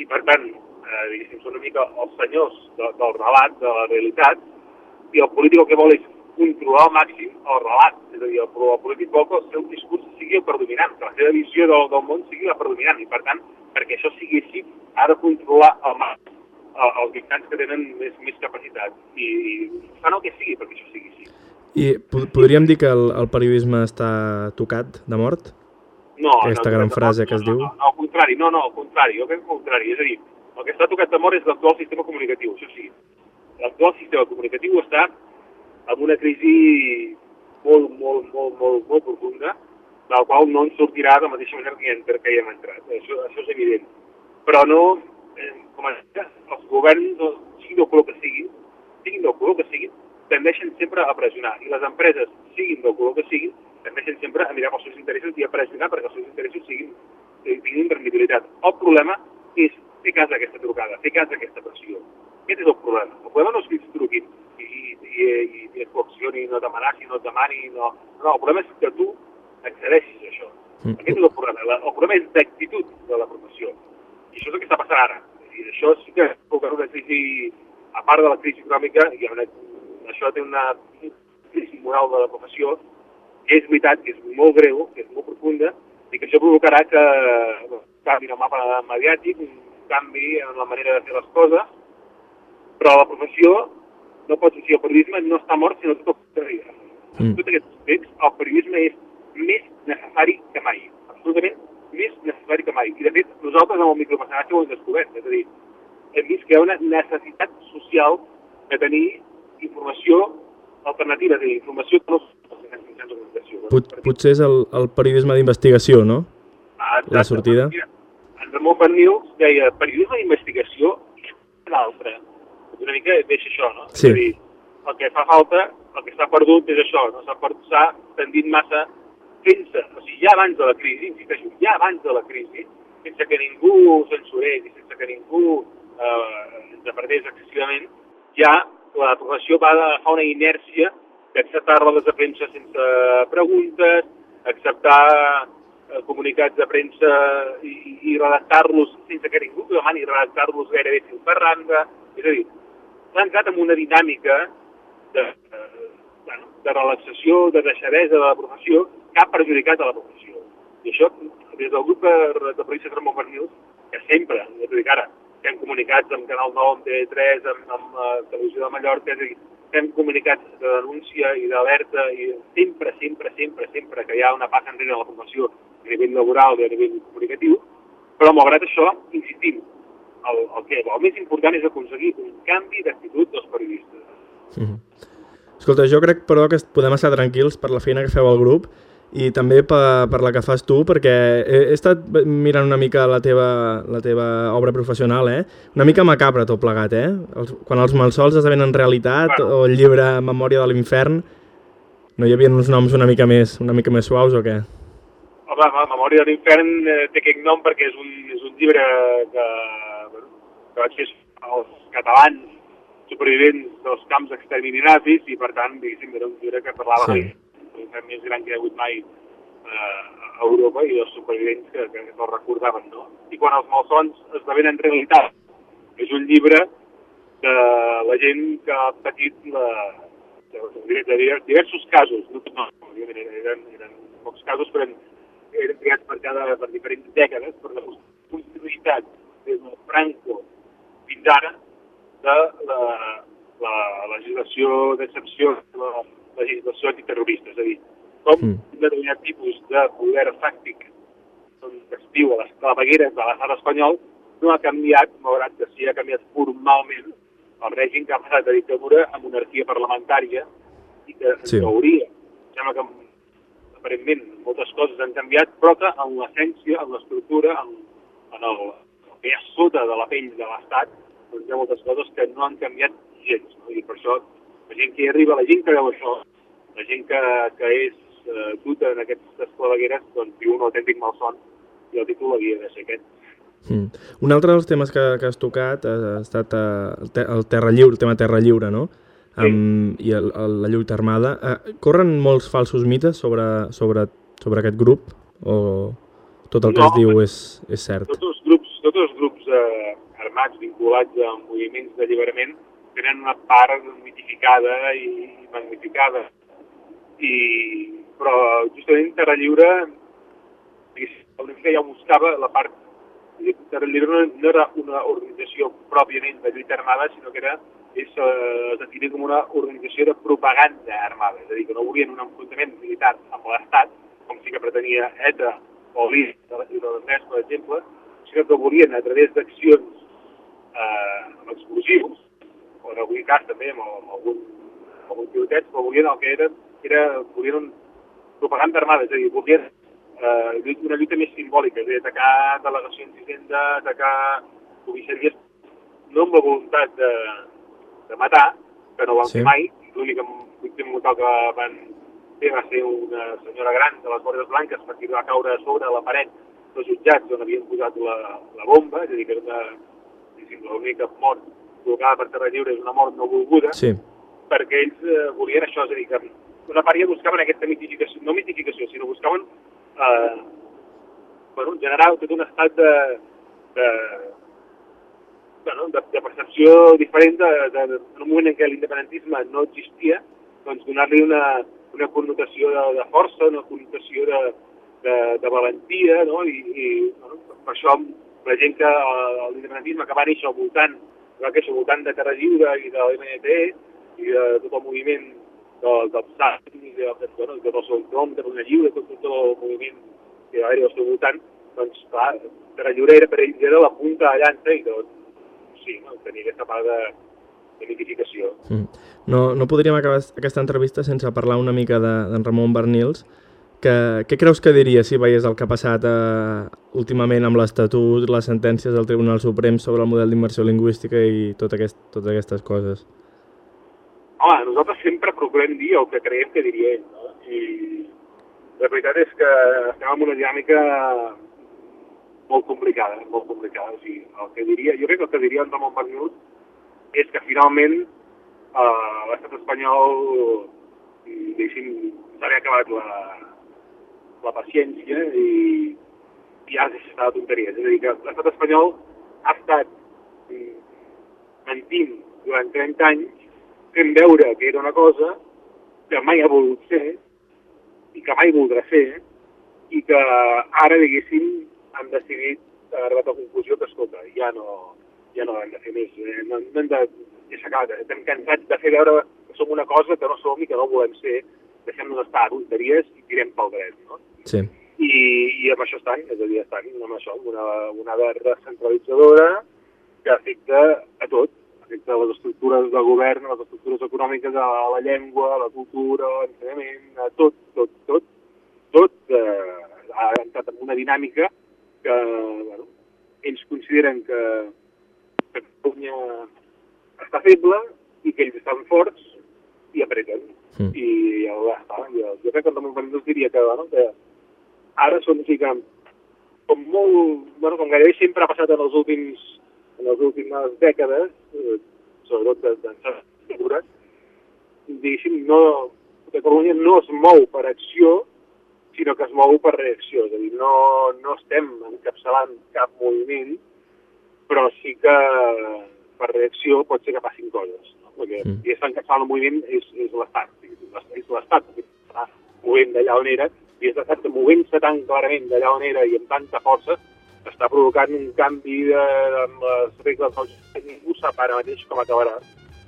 i, per tant, eh, diguéssim, són una mica els senyors de, del relat, de la realitat, i el polític el que vol és controlar al màxim el relat. És a dir, el, el polític vol que el seu discurs sigui el predominant, que la seva visió del, del món sigui la predominant, i per tant, perquè això sigui així, ha de controlar al màxim eh, els mitjans que tenen més, més capacitat. I, i fan el que sigui perquè això sigui així. I po podríem dir que el, el periodisme està tocat de mort? No, Aquesta no, gran no, frase no, que es no, diu. No, al contrari, no, no, al contrari, jo crec que al contrari. És a dir, el que està tocat de mort és l'actual sistema comunicatiu, això sí. L'actual sistema comunicatiu està amb una crisi molt, molt, molt, molt, molt profunda, de la qual no en sortirà de la mateixa manera que hem, que hi hem entrat. Això, això és evident. Però no, eh, com a els governs, no, siguin del color que siguin, siguin del color que siguin, tendeixen sempre a pressionar. I les empreses, siguin del color que siguin, tendeixen sempre a mirar pels seus interessos i a pressionar perquè els seus interessos siguin, tinguin rendibilitat. El problema és fer cas d'aquesta trucada, fer cas d'aquesta pressió. Aquest és el problema. El problema no és que ens truquin i, i, i, i, i et coaccioni, no t'amenaci, no et demani, no... No, el problema és que tu accedeixis a això. Mm. Aquest és el problema. La, el problema és d'actitud de la professió. I això és el que està passant ara. I això sí que provoca una crisi, a part de la crisi econòmica, i una, això té una crisi moral de la professió, que és veritat que és molt greu, que és molt profunda, i que això provocarà que bueno, canvi el mapa mediàtic, canvi en la manera de fer les coses, però la professió no pot ser, el periodisme no està mort, sinó tot el contrari. Mm. En tots aquests aspectes, el periodisme és més necessari que mai, absolutament més necessari que mai. I de fet, nosaltres amb el micromecenatge ho hem descobert, és a dir, hem vist que hi ha una necessitat social de tenir informació alternativa, és a dir, informació que no els mitjans de comunicació. Pot, potser és el, el periodisme d'investigació, no? Ah, la sortida. Mira, Ramon Pernils deia periodisme d'investigació i l'altre. Una mica deixa això, no? Sí. És a dir, el que fa falta, el que s'ha perdut és això, no? S'ha tendit massa sense, o sigui, ja abans de la crisi, insisteixo, ja abans de la crisi, sense que ningú censurés i sense que ningú eh, ens apretés excessivament, ja la professió va agafar una inèrcia d'acceptar rodes de premsa sense preguntes, acceptar eh, comunicats de premsa i, i, redactar-los sense que ningú demani, redactar-los gairebé fil per randa. És a dir, s'ha entrat en una dinàmica de, eh, bueno, de relaxació, de deixadesa de la professió que ha perjudicat a la professió. I això, des del grup de, de periodistes Ramon Bernils, que sempre, ja t'ho dic ara, fem comunicats amb Canal 9, amb TV3, amb, amb la Televisió de Mallorca, és a dir, fem comunicats de denúncia i d'alerta i sempre, sempre, sempre, sempre que hi ha una passa enrere a la formació a nivell laboral i a nivell comunicatiu, però malgrat això, insistim, el, el, que, el més important és aconseguir un canvi d'actitud dels periodistes. Escolta, jo crec, però, que podem estar tranquils per la feina que feu al grup i també per, per la que fas tu, perquè he, he estat mirant una mica la teva, la teva obra professional, eh? Una mica macabra tot plegat, eh? Els, quan els malsols esdevenen realitat o el llibre Memòria de l'infern, no hi havia uns noms una mica més, una mica més suaus o què? Home, la Memòria de l'infern eh, té aquest nom perquè és un, és un llibre que, bueno, que vaig fer als catalans supervivents dels camps d'extermini nazis i, per tant, diguéssim, era un llibre que parlava Sí. l'infern més gran que hi ha hagut mai eh, a Europa i els supervivents que, que no recordaven, no? I quan els malsons esdevenen realitat, és un llibre de la gent que ha patit la, de, de, de diversos casos, no, no eren, eren, eren pocs casos, però eren, eren triats per, cada, per diferents dècades, per la continuïtat des del Franco fins ara de la, la legislació d'excepció, la legislació antiterrorista, és a dir, com Mm. un determinat tipus de poder fàctic que es viu a les clavegueres de l'estat espanyol no ha canviat, malgrat que sí ha canviat formalment el règim que ha passat de dictadura a monarquia parlamentària i que en Sí. teoria sembla que aparentment moltes coses han canviat, però que en l'essència, en l'estructura, en, en el, el que hi ha sota de la pell de l'Estat, doncs hi ha moltes coses que no han canviat gens. No? I per això la gent que hi arriba, la gent que veu això, la gent que, que és eh, duta en aquestes clavegueres, doncs viu un autèntic malson i el títol havia de ser aquest. Mm. Un altre dels temes que, que has tocat ha estat eh, el, te el terra lliure, el tema terra lliure, no? Um, I el, el, la lluita armada. Uh, corren molts falsos mites sobre, sobre, sobre aquest grup? O tot el que No, es diu és, és cert? Tots els grups, tots els grups eh, armats vinculats a moviments d'alliberament tenen una part mitificada i magnificada. I, però justament Terra Lliure una mica ja buscava la part Terra Lliure no, no era una organització pròpiament de lluita armada, sinó que era és, eh, es definia com una organització de propaganda armada, és a dir, que no volien un enfrontament militar amb l'Estat, com sí que pretenia ETA o l'IS de l'Andrés, per exemple, sinó que volien, a través d'accions eh, amb explosius, o en algun cas també amb, amb algun, amb algun pilotets, però volien el que era, era volien un propaganda armada, és a dir, volien eh, una lluita més simbòlica, és a dir, atacar delegacions d'Hisenda, atacar comissaries, no amb la voluntat de, de matar, que no ho van Sí. fer mai, l'única víctima mortal que van fer va ser una senyora gran de les Bordes Blanques perquè va caure a sobre la paret dels jutjats on havien posat la, la bomba, és a dir, que era l'única mort provocada per terra lliure és una mort no volguda, Sí. perquè ells eh, volien això, és a dir, que una part ja buscaven aquesta mitificació, no mitificació, sinó buscaven eh, bueno, generar tot un estat de, de, bueno, de, de percepció diferent de, de, de, moment en què l'independentisme no existia, doncs donar-li una, una connotació de, de força, una connotació de, de, de valentia, no? I, i bueno, per això la gent que eh, l'independentisme que va néixer al voltant, va créixer al voltant de Terra Lliure i de l'MNT i de tot el moviment del, del PSAT i de, de, bueno, de del seu nom, de Catalunya Lliure, tot, tot el moviment que va haver al seu voltant, doncs clar, Terra Lliure era per ells era la punta de llança i doncs, sí, no, tenia aquesta part de, de mitificació. Mm. No, no podríem acabar aquesta entrevista sense parlar una mica de- d'en Ramon Bernils. Que, què creus que diria si veiés el que ha passat eh, últimament amb l'Estatut, les sentències del Tribunal Suprem sobre el model d'immersió lingüística i tot aquest, totes aquestes coses? Home, nosaltres sempre procurem dir el que creiem que diria ell, no? I la veritat és que estem en una dinàmica molt complicada, molt complicada. O sigui, el que diria, jo crec que el que diria en Ramon Barnils és que finalment eh, l'estat espanyol, mm, diguéssim, s'ha acabat la, la paciència i, i ja es deixa estar de tonteries. És a dir, que l'estat espanyol ha estat mm, mentint durant 30 anys, fent veure que era una cosa que mai ha volgut ser i que mai voldrà ser i que ara, diguéssim, han decidit, han arribat a la conclusió que, escolta, ja no, ja no hem de fer més, eh, no, no hem de... S'ha acabat, eh, estem cansats de fer veure que som una cosa que no som i que no volem ser, deixem-nos estar a tonteries i tirem pel dret, no? Sí. I, i amb això estan, és a dir, estan amb això, amb una, una verda centralitzadora que afecta a tot, afecta a les estructures del govern, a les estructures econòmiques, a la llengua, a la cultura, a l'ensenyament, a tot, tot, tot, tot eh, ha entrat en una dinàmica que, bueno, ells consideren que, Catalunya està feble i que ells estan forts i apreten. Mm. I ja, ja està. Jo, jo crec que Ramon Benítez diria que, bueno, que ara són, sigui que, com molt, bueno, com gairebé sempre ha passat en els últims, en les últimes dècades, eh, sobretot de, de, de diguéssim, no, Catalunya no es mou per acció, sinó que es mou per reacció. És a dir, no, no estem encapçalant cap moviment, però sí que per reacció pot ser que passin coses. No? Perquè Mm. qui està encapçalant el moviment és, és l'Estat. És l'Estat que està movent d'allà on era, i és l'Estat que movent-se tan clarament d'allà on era i amb tanta força, està provocant un canvi de, en les regles del joc que ningú sap ara mateix com acabarà,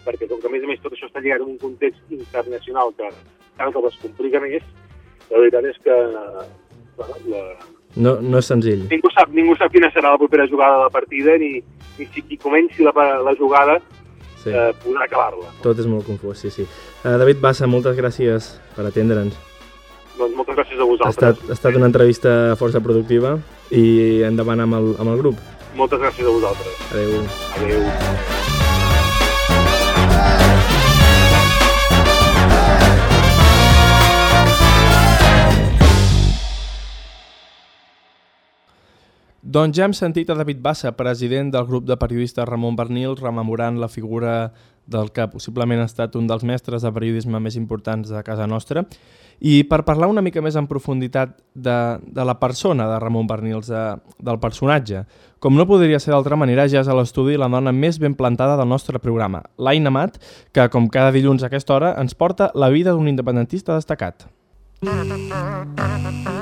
perquè com que a més a més tot això està lligat en un context internacional que cada cop es complica més, la veritat és que bueno, la... No, no és senzill. ningú, sap, ningú sap quina serà la propera jugada de la partida ni, ni si qui comenci la, la jugada Sí. eh, podrà acabar-la. Tot és molt confús, sí, sí. Uh, David Bassa, moltes gràcies per atendre'ns. Doncs moltes gràcies a Ha vosaltres. estat, ha estat una entrevista força productiva i endavant amb el, amb el grup. Moltes gràcies a vosaltres. Adéu. Adéu. Doncs ja hem sentit a David Bassa, president del grup de periodistes Ramon Bernil, rememorant la figura del que possiblement ha estat un dels mestres de periodisme més importants de casa nostra. I per parlar una mica més en profunditat de, de la persona de Ramon Bernils, de, del personatge, com no podria ser d'altra manera, ja és a l'estudi la dona més ben plantada del nostre programa, l'Aina Mat, que com cada dilluns a aquesta hora ens porta la vida d'un independentista destacat.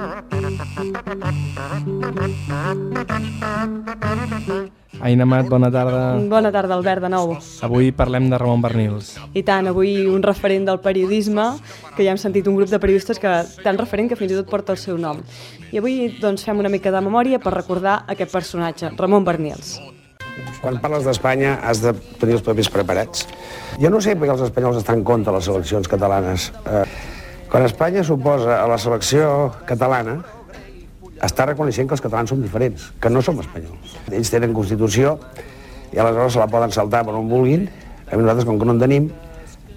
Aina Mat, bona tarda. Bona tarda, Albert, de nou. Avui parlem de Ramon Bernils. I tant, avui un referent del periodisme, que ja hem sentit un grup de periodistes que tan referent que fins i tot porta el seu nom. I avui doncs, fem una mica de memòria per recordar aquest personatge, Ramon Bernils. Quan parles d'Espanya has de tenir els papers preparats. Jo no sé per què els espanyols estan en contra les eleccions catalanes. Eh, quan Espanya suposa a la selecció catalana, està reconeixent que els catalans som diferents, que no som espanyols. Ells tenen Constitució i aleshores se la poden saltar per on vulguin. A nosaltres, com que no en tenim,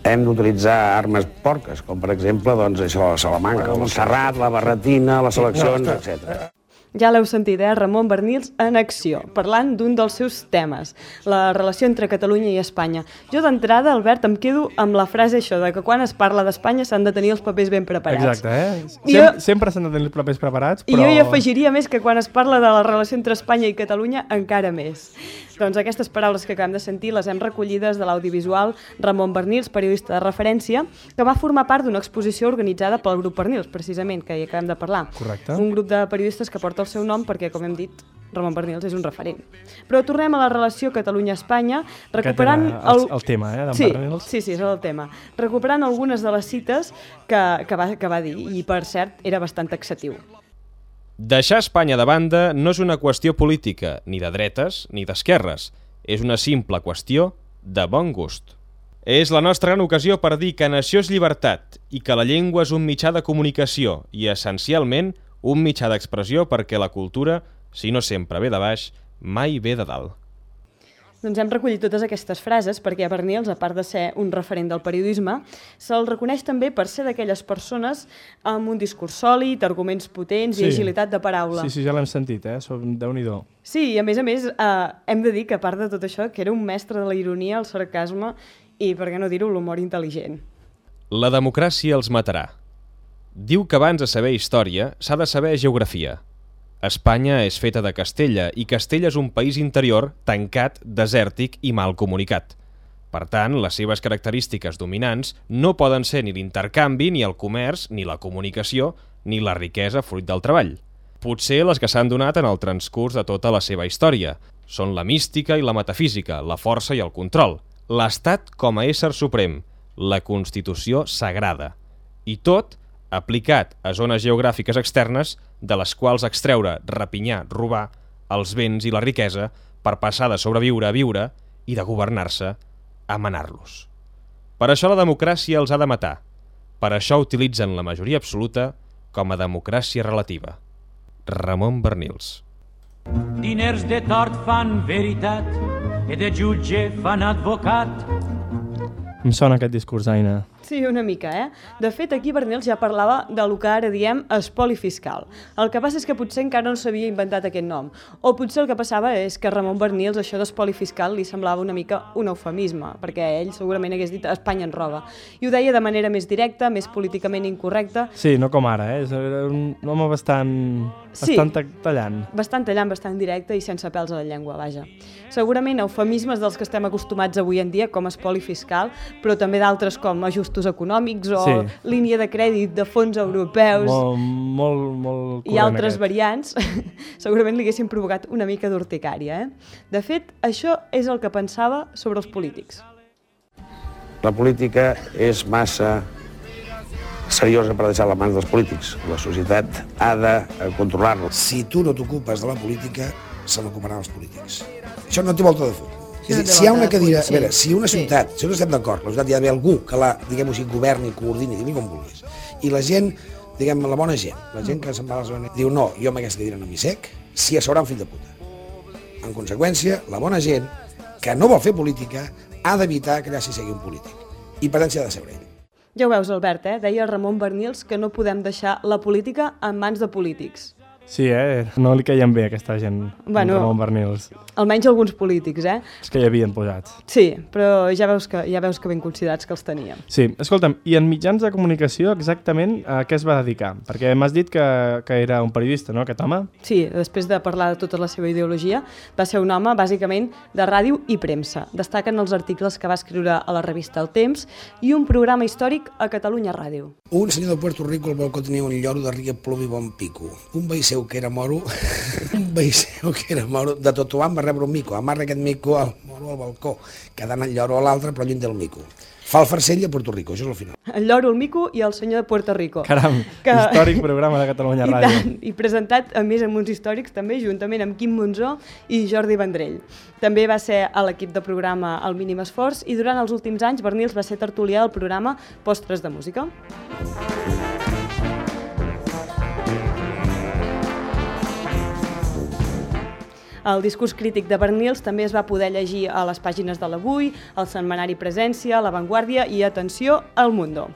hem d'utilitzar armes porques, com per exemple doncs, això, la Salamanca, el Montserrat, la Barretina, les eleccions, etc. Ja l'heu sentit, eh? Ramon Bernils en acció, parlant d'un dels seus temes, la relació entre Catalunya i Espanya. Jo d'entrada, Albert, em quedo amb la frase això, de que quan es parla d'Espanya s'han de tenir els papers ben preparats. Exacte, eh? I Sem jo- Sempre s'han de tenir els papers preparats, I però... jo hi afegiria més que quan es parla de la relació entre Espanya i Catalunya, encara més. Doncs aquestes paraules que acabem de sentir les hem recollides de l'audiovisual Ramon Bernils, periodista de referència, que va formar part d'una exposició organitzada pel grup Bernils, precisament, que hi acabem de parlar. Correcte. Un grup de periodistes que porta el seu nom perquè, com hem dit, Ramon Bernils és un referent. Però tornem a la relació Catalunya-Espanya, recuperant... El, el tema, eh, d'en Sí, Bernils. sí, sí, és el tema. Recuperant algunes de les cites que, que, va, que va dir, i per cert, era bastant taxatiu. Deixar Espanya de banda no és una qüestió política, ni de dretes ni d'esquerres. És una simple qüestió de bon gust. És la nostra gran ocasió per dir que nació és llibertat i que la llengua és un mitjà de comunicació i, essencialment, un mitjà d'expressió perquè la cultura, si no sempre ve de baix, mai ve de dalt. Doncs hem recollit totes aquestes frases perquè a Bernils, a part de ser un referent del periodisme, se'l reconeix també per ser d'aquelles persones amb un discurs sòlid, arguments potents Sí. i agilitat de paraula. Sí, sí, ja l'hem sentit, eh? Som Déu-n'hi-do. Sí, i a més a més, eh, hem de dir que a part de tot això, que era un mestre de la ironia, el sarcasme i, per què no dir-ho, l'humor intel·ligent. La democràcia els matarà. Diu que abans de saber història s'ha de saber geografia. Espanya és feta de Castella i Castella és un país interior tancat, desèrtic i mal comunicat. Per tant, les seves característiques dominants no poden ser ni l'intercanvi, ni el comerç, ni la comunicació, ni la riquesa fruit del treball. Potser les que s'han donat en el transcurs de tota la seva història. Són la mística i la metafísica, la força i el control, l'estat com a ésser suprem, la Constitució sagrada. I tot aplicat a zones geogràfiques externes de les quals extreure, rapinyar, robar els béns i la riquesa per passar de sobreviure a viure i de governar-se a manar-los. Per això la democràcia els ha de matar. Per això utilitzen la majoria absoluta com a democràcia relativa. Ramon Bernils. Diners de tort fan veritat i de jutge fan advocat. Em sona aquest discurs, Aina. Sí, una mica, eh? De fet, aquí Bernils ja parlava de lo que ara diem espoli fiscal. El que passa és que potser encara no s'havia inventat aquest nom. O potser el que passava és que Ramon Bernils això d'espoli fiscal li semblava una mica un eufemisme, perquè ell segurament hagués dit Espanya en roba. I ho deia de manera més directa, més políticament incorrecta, Sí, no com ara, eh? És un home bastant... Sí. bastant ta- tallant. bastant tallant, bastant directe i sense pèls a la llengua, vaja. Segurament eufemismes dels que estem acostumats avui en dia, com espoli fiscal, però també d'altres com ajustos econòmics o Sí. línia de crèdit de fons europeus Molt, molt, molt i altres aquest. variants, segurament li haguessin provocat una mica d'urticària. Eh? De fet, això és el que pensava sobre els polítics. La política és massa seriosa per deixar a les mans dels polítics. La societat ha de controlar-la. Si tu no t'ocupes de la política, se n'ocuparan els polítics. Això no té volta de full. És a dir, si hi ha una cadira... sí. A veure, si una Sí. ciutat, si no estem d'acord, la ciutat hi ha d'haver algú que la, diguem-ho així, governi, coordini, digui com vulguis. I la gent, diguem, la bona gent, la gent que se'n va a la zona, diu no, jo amb aquesta cadira no m'hi sec, si asseurà un fill de puta. En conseqüència, la bona gent que no vol fer política ha d'evitar que allà s'hi segui un polític. I per tant s'hi ha de seure ell. Ja ho veus, Albert, eh? deia Ramon Bernils que no podem deixar la política en mans de polítics. Sí, eh? No li caien bé a aquesta gent, Bueno. Ramon Bernils. Almenys alguns polítics, eh? És que hi havien posats. Sí, però ja veus que, ja veus que ben considerats que els teníem. Sí, escolta'm, i en mitjans de comunicació exactament a què es va dedicar? Perquè m'has dit que, que era un periodista, no, aquest home? Sí, després de parlar de tota la seva ideologia, va ser un home bàsicament de ràdio i premsa. Destaquen els articles que va escriure a la revista El Temps i un programa històric a Catalunya Ràdio. Un senyor de Puerto Rico al balcó tenia un lloro de plom i bon pico. Un veí seu que era moro, un veí seu que era moro, de Totoban va rebre un mico. Amarra aquest mico al moro al balcó, quedant el lloro a l'altre però lluny del mico. Fa el farcell a Puerto Rico, això és el final. El lloro, el mico i el senyor de Puerto Rico. Caram, històric programa de Catalunya I, Ràdio. tant, I presentat, a més, amb uns històrics també, juntament amb Quim Monzó i Jordi Vendrell. També va ser a l'equip de programa El Mínim Esforç i durant els últims anys Bernils va ser tertulià del programa Postres de Música. El discurs crític de Bernils també es va poder llegir a les pàgines de l'Avui, al setmanari Presència, a La Vanguardia i, atenció, al Mundo.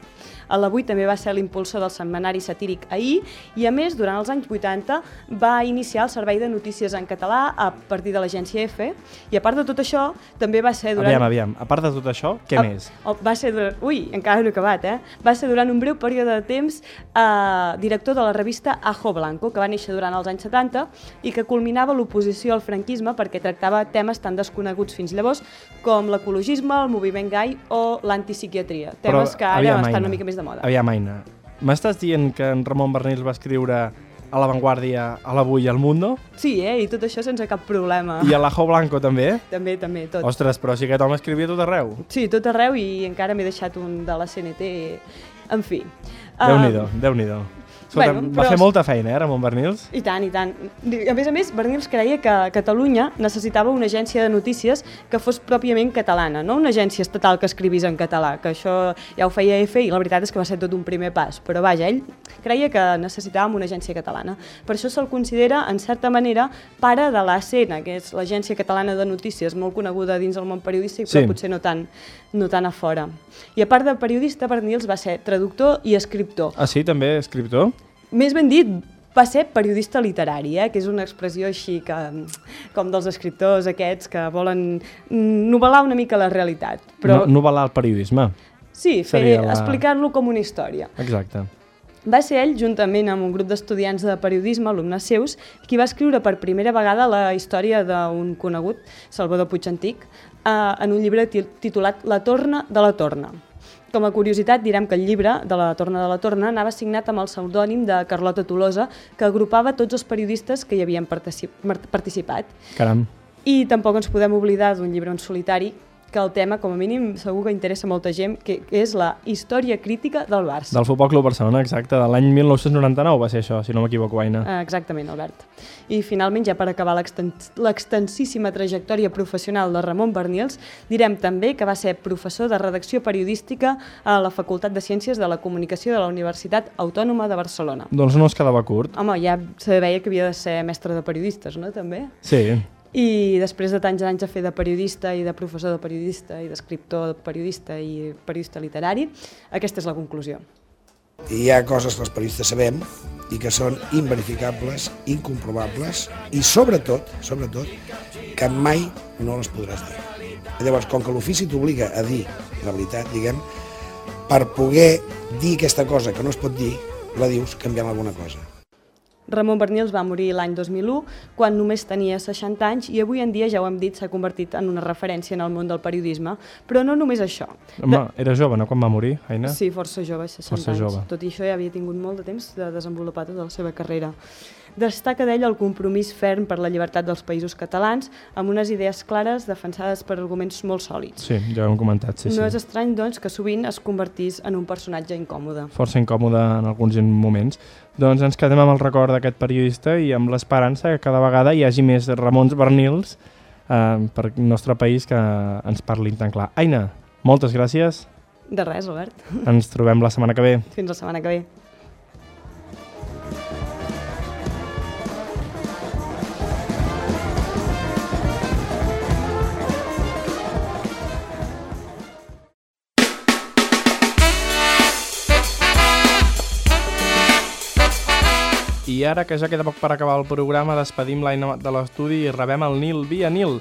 A l'Avui també va ser l'impulsor del setmanari satíric Ahir i, a més, durant els anys 80 va iniciar el servei de notícies en català a partir de l'agència EFE i, a part de tot això, també va ser durant... Aviam, aviam, a part de tot això, què Ah, més? Va ser durant... Ui, encara no he acabat, eh? Va ser durant un breu període de temps eh, director de la revista Ajo Blanco, que va néixer durant els anys 70 i que culminava l'oposició al franquisme perquè tractava temes tan desconeguts fins llavors com l'ecologisme, el moviment gai o l'antipsiquiatria. Temes que ara aviam, estan una mica més de moda. Aviam, Aina, m'estàs dient que en Ramon Bernils va escriure a La Vanguardia, a l'Avui i al Mundo? Sí, eh? I tot això sense cap problema. I a l'Ajo Blanco també? També, també, tot. Ostres, però si aquest home escrivia tot arreu. Sí, tot arreu i encara m'he deixat un de la CNT. En fi. Déu-n'hi-do, Ah, Déu-n'hi-do. Escolta, Bueno, va però- fer molta feina, eh, Ramon Bernils? I tant, i tant. A més a més, Bernils creia que Catalunya necessitava una agència de notícies que fos pròpiament catalana, no una agència estatal que escrivís en català, que això ja ho feia EFE i la veritat és que va ser tot un primer pas. Però vaja, ell creia que necessitàvem una agència catalana. Per això se'l considera, en certa manera, pare de l'ACN, que és l'Agència Catalana de Notícies, molt coneguda dins el món periodístic, però Sí. potser no tant, no tant a fora. I a part de periodista, Bernils va ser traductor i escriptor. Ah, sí, també, escriptor? Més ben dit, va ser periodista literari, eh? que és una expressió així que, com dels escriptors aquests que volen novel·lar una mica la realitat. Però No, novel·lar el periodisme. sí, fer, la- explicar-lo com una història. Exacte. Va ser ell, juntament amb un grup d'estudiants de periodisme, alumnes seus, qui va escriure per primera vegada la història d'un conegut, Salvador Puig Antic, eh, en un llibre ti- titulat La torna de la torna. Com a curiositat direm que el llibre de la Torna de la Torna anava signat amb el pseudònim de Carlota Tolosa, que agrupava tots els periodistes que hi havien partici- mar- participat. Caram. I tampoc ens podem oblidar d'un llibre en solitari que el tema, com a mínim, segur que interessa molta gent, que que és la història crítica del Barça. Del Futbol Club Barcelona, exacte. De l'any 1999 va ser això, si no m'equivoco, Aina. Eh, Exactament, Albert. I finalment, ja per acabar l'exten- l'extensíssima trajectòria professional de Ramon Bernils, direm també que va ser professor de redacció periodística a la Facultat de Ciències de la Comunicació de la Universitat Autònoma de Barcelona. Doncs no es quedava curt. Home, ja se veia que havia de ser mestre de periodistes, no?, també? Sí. I després de tants anys de fer de periodista i de professor de periodista i d'escriptor de periodista i periodista literari, aquesta és la conclusió. Hi ha coses que els periodistes sabem i que són inverificables, incomprovables i sobretot, sobretot, que mai no les podràs dir. Llavors, com que l'ofici t'obliga a dir la veritat, diguem, per poder dir aquesta cosa que no es pot dir, la dius canviant alguna cosa. Ramon Bernils va morir l'any 2001, quan només tenia 60 anys i avui en dia, ja ho hem dit, s'ha convertit en una referència en el món del periodisme. Però no només això. Home, era jove, no?, quan va morir, Aina? Sí, força jove, 60 Força anys. jove. Tot i això ja havia tingut molt de temps de desenvolupar tota la seva carrera. Destaca d'ell el compromís ferm per la llibertat dels països catalans, amb unes idees clares defensades per arguments molt sòlids. Sí, ja ho hem comentat, sí, no sí. és estrany, doncs, que sovint es convertís en un personatge incòmode. Força incòmode en alguns moments. Doncs ens quedem amb el record d'aquest periodista i amb l'esperança que cada vegada hi hagi més Ramons Bernils eh, per el nostre país que ens parlin tan clar. Aina, moltes gràcies. De res, Albert. Ens trobem la setmana que ve. Fins la setmana que ve. I ara que ja queda poc per acabar el programa, despedim l'Aina de l'estudi i rebem el Nil. Via Nil,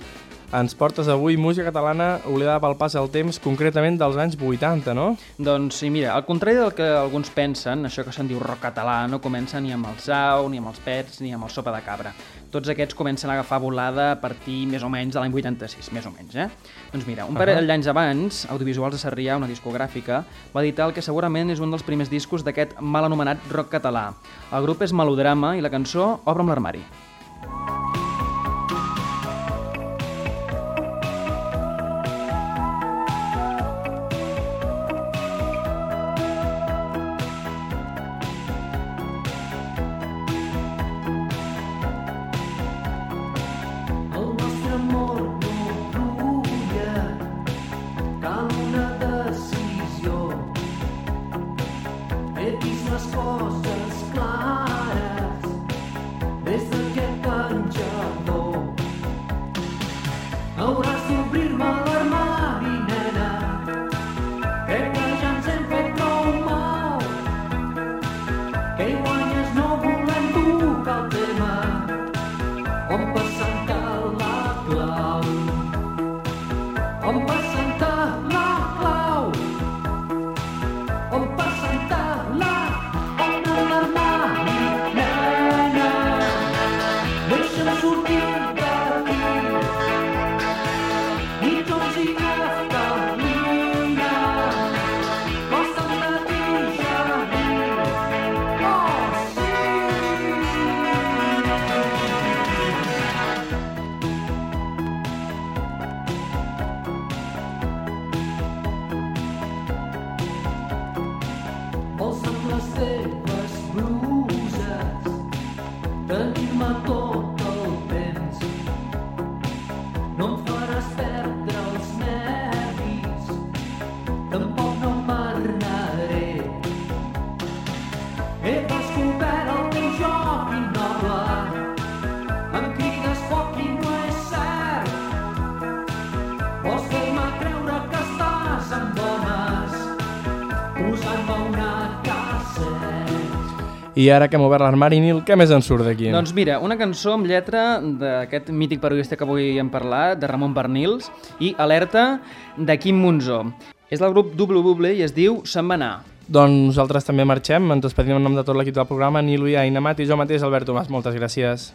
ens portes avui música catalana oblidada pel pas del temps, concretament dels anys 80, no? Doncs sí, mira, al contrari del que alguns pensen, això que se'n diu rock català no comença ni amb el Sau, ni amb els Pets, ni amb el Sopa de Cabra. Tots aquests comencen a agafar volada a partir més o menys de l'any 86, més o menys, eh? Doncs mira, un parell d'anys abans, Audiovisuals de Sarrià, una discogràfica, va editar el que segurament és un dels primers discos d'aquest mal anomenat rock català. El grup és Melodrama i la cançó Obre'm l'armari. El I ara que hem obert l'armari, Nil, què més en surt d'aquí? Doncs mira, una cançó amb lletra d'aquest mític periodista que avui hem parlat, de Ramon Bernils, i Alerta de Quim Monzó. És del grup Double Buble i es diu Se'n va anar. Doncs nosaltres també marxem, ens despedim en nom de tot l'equip del programa, Nil Uia, Aina Mat i jo mateix, Albert Tomàs. Moltes gràcies.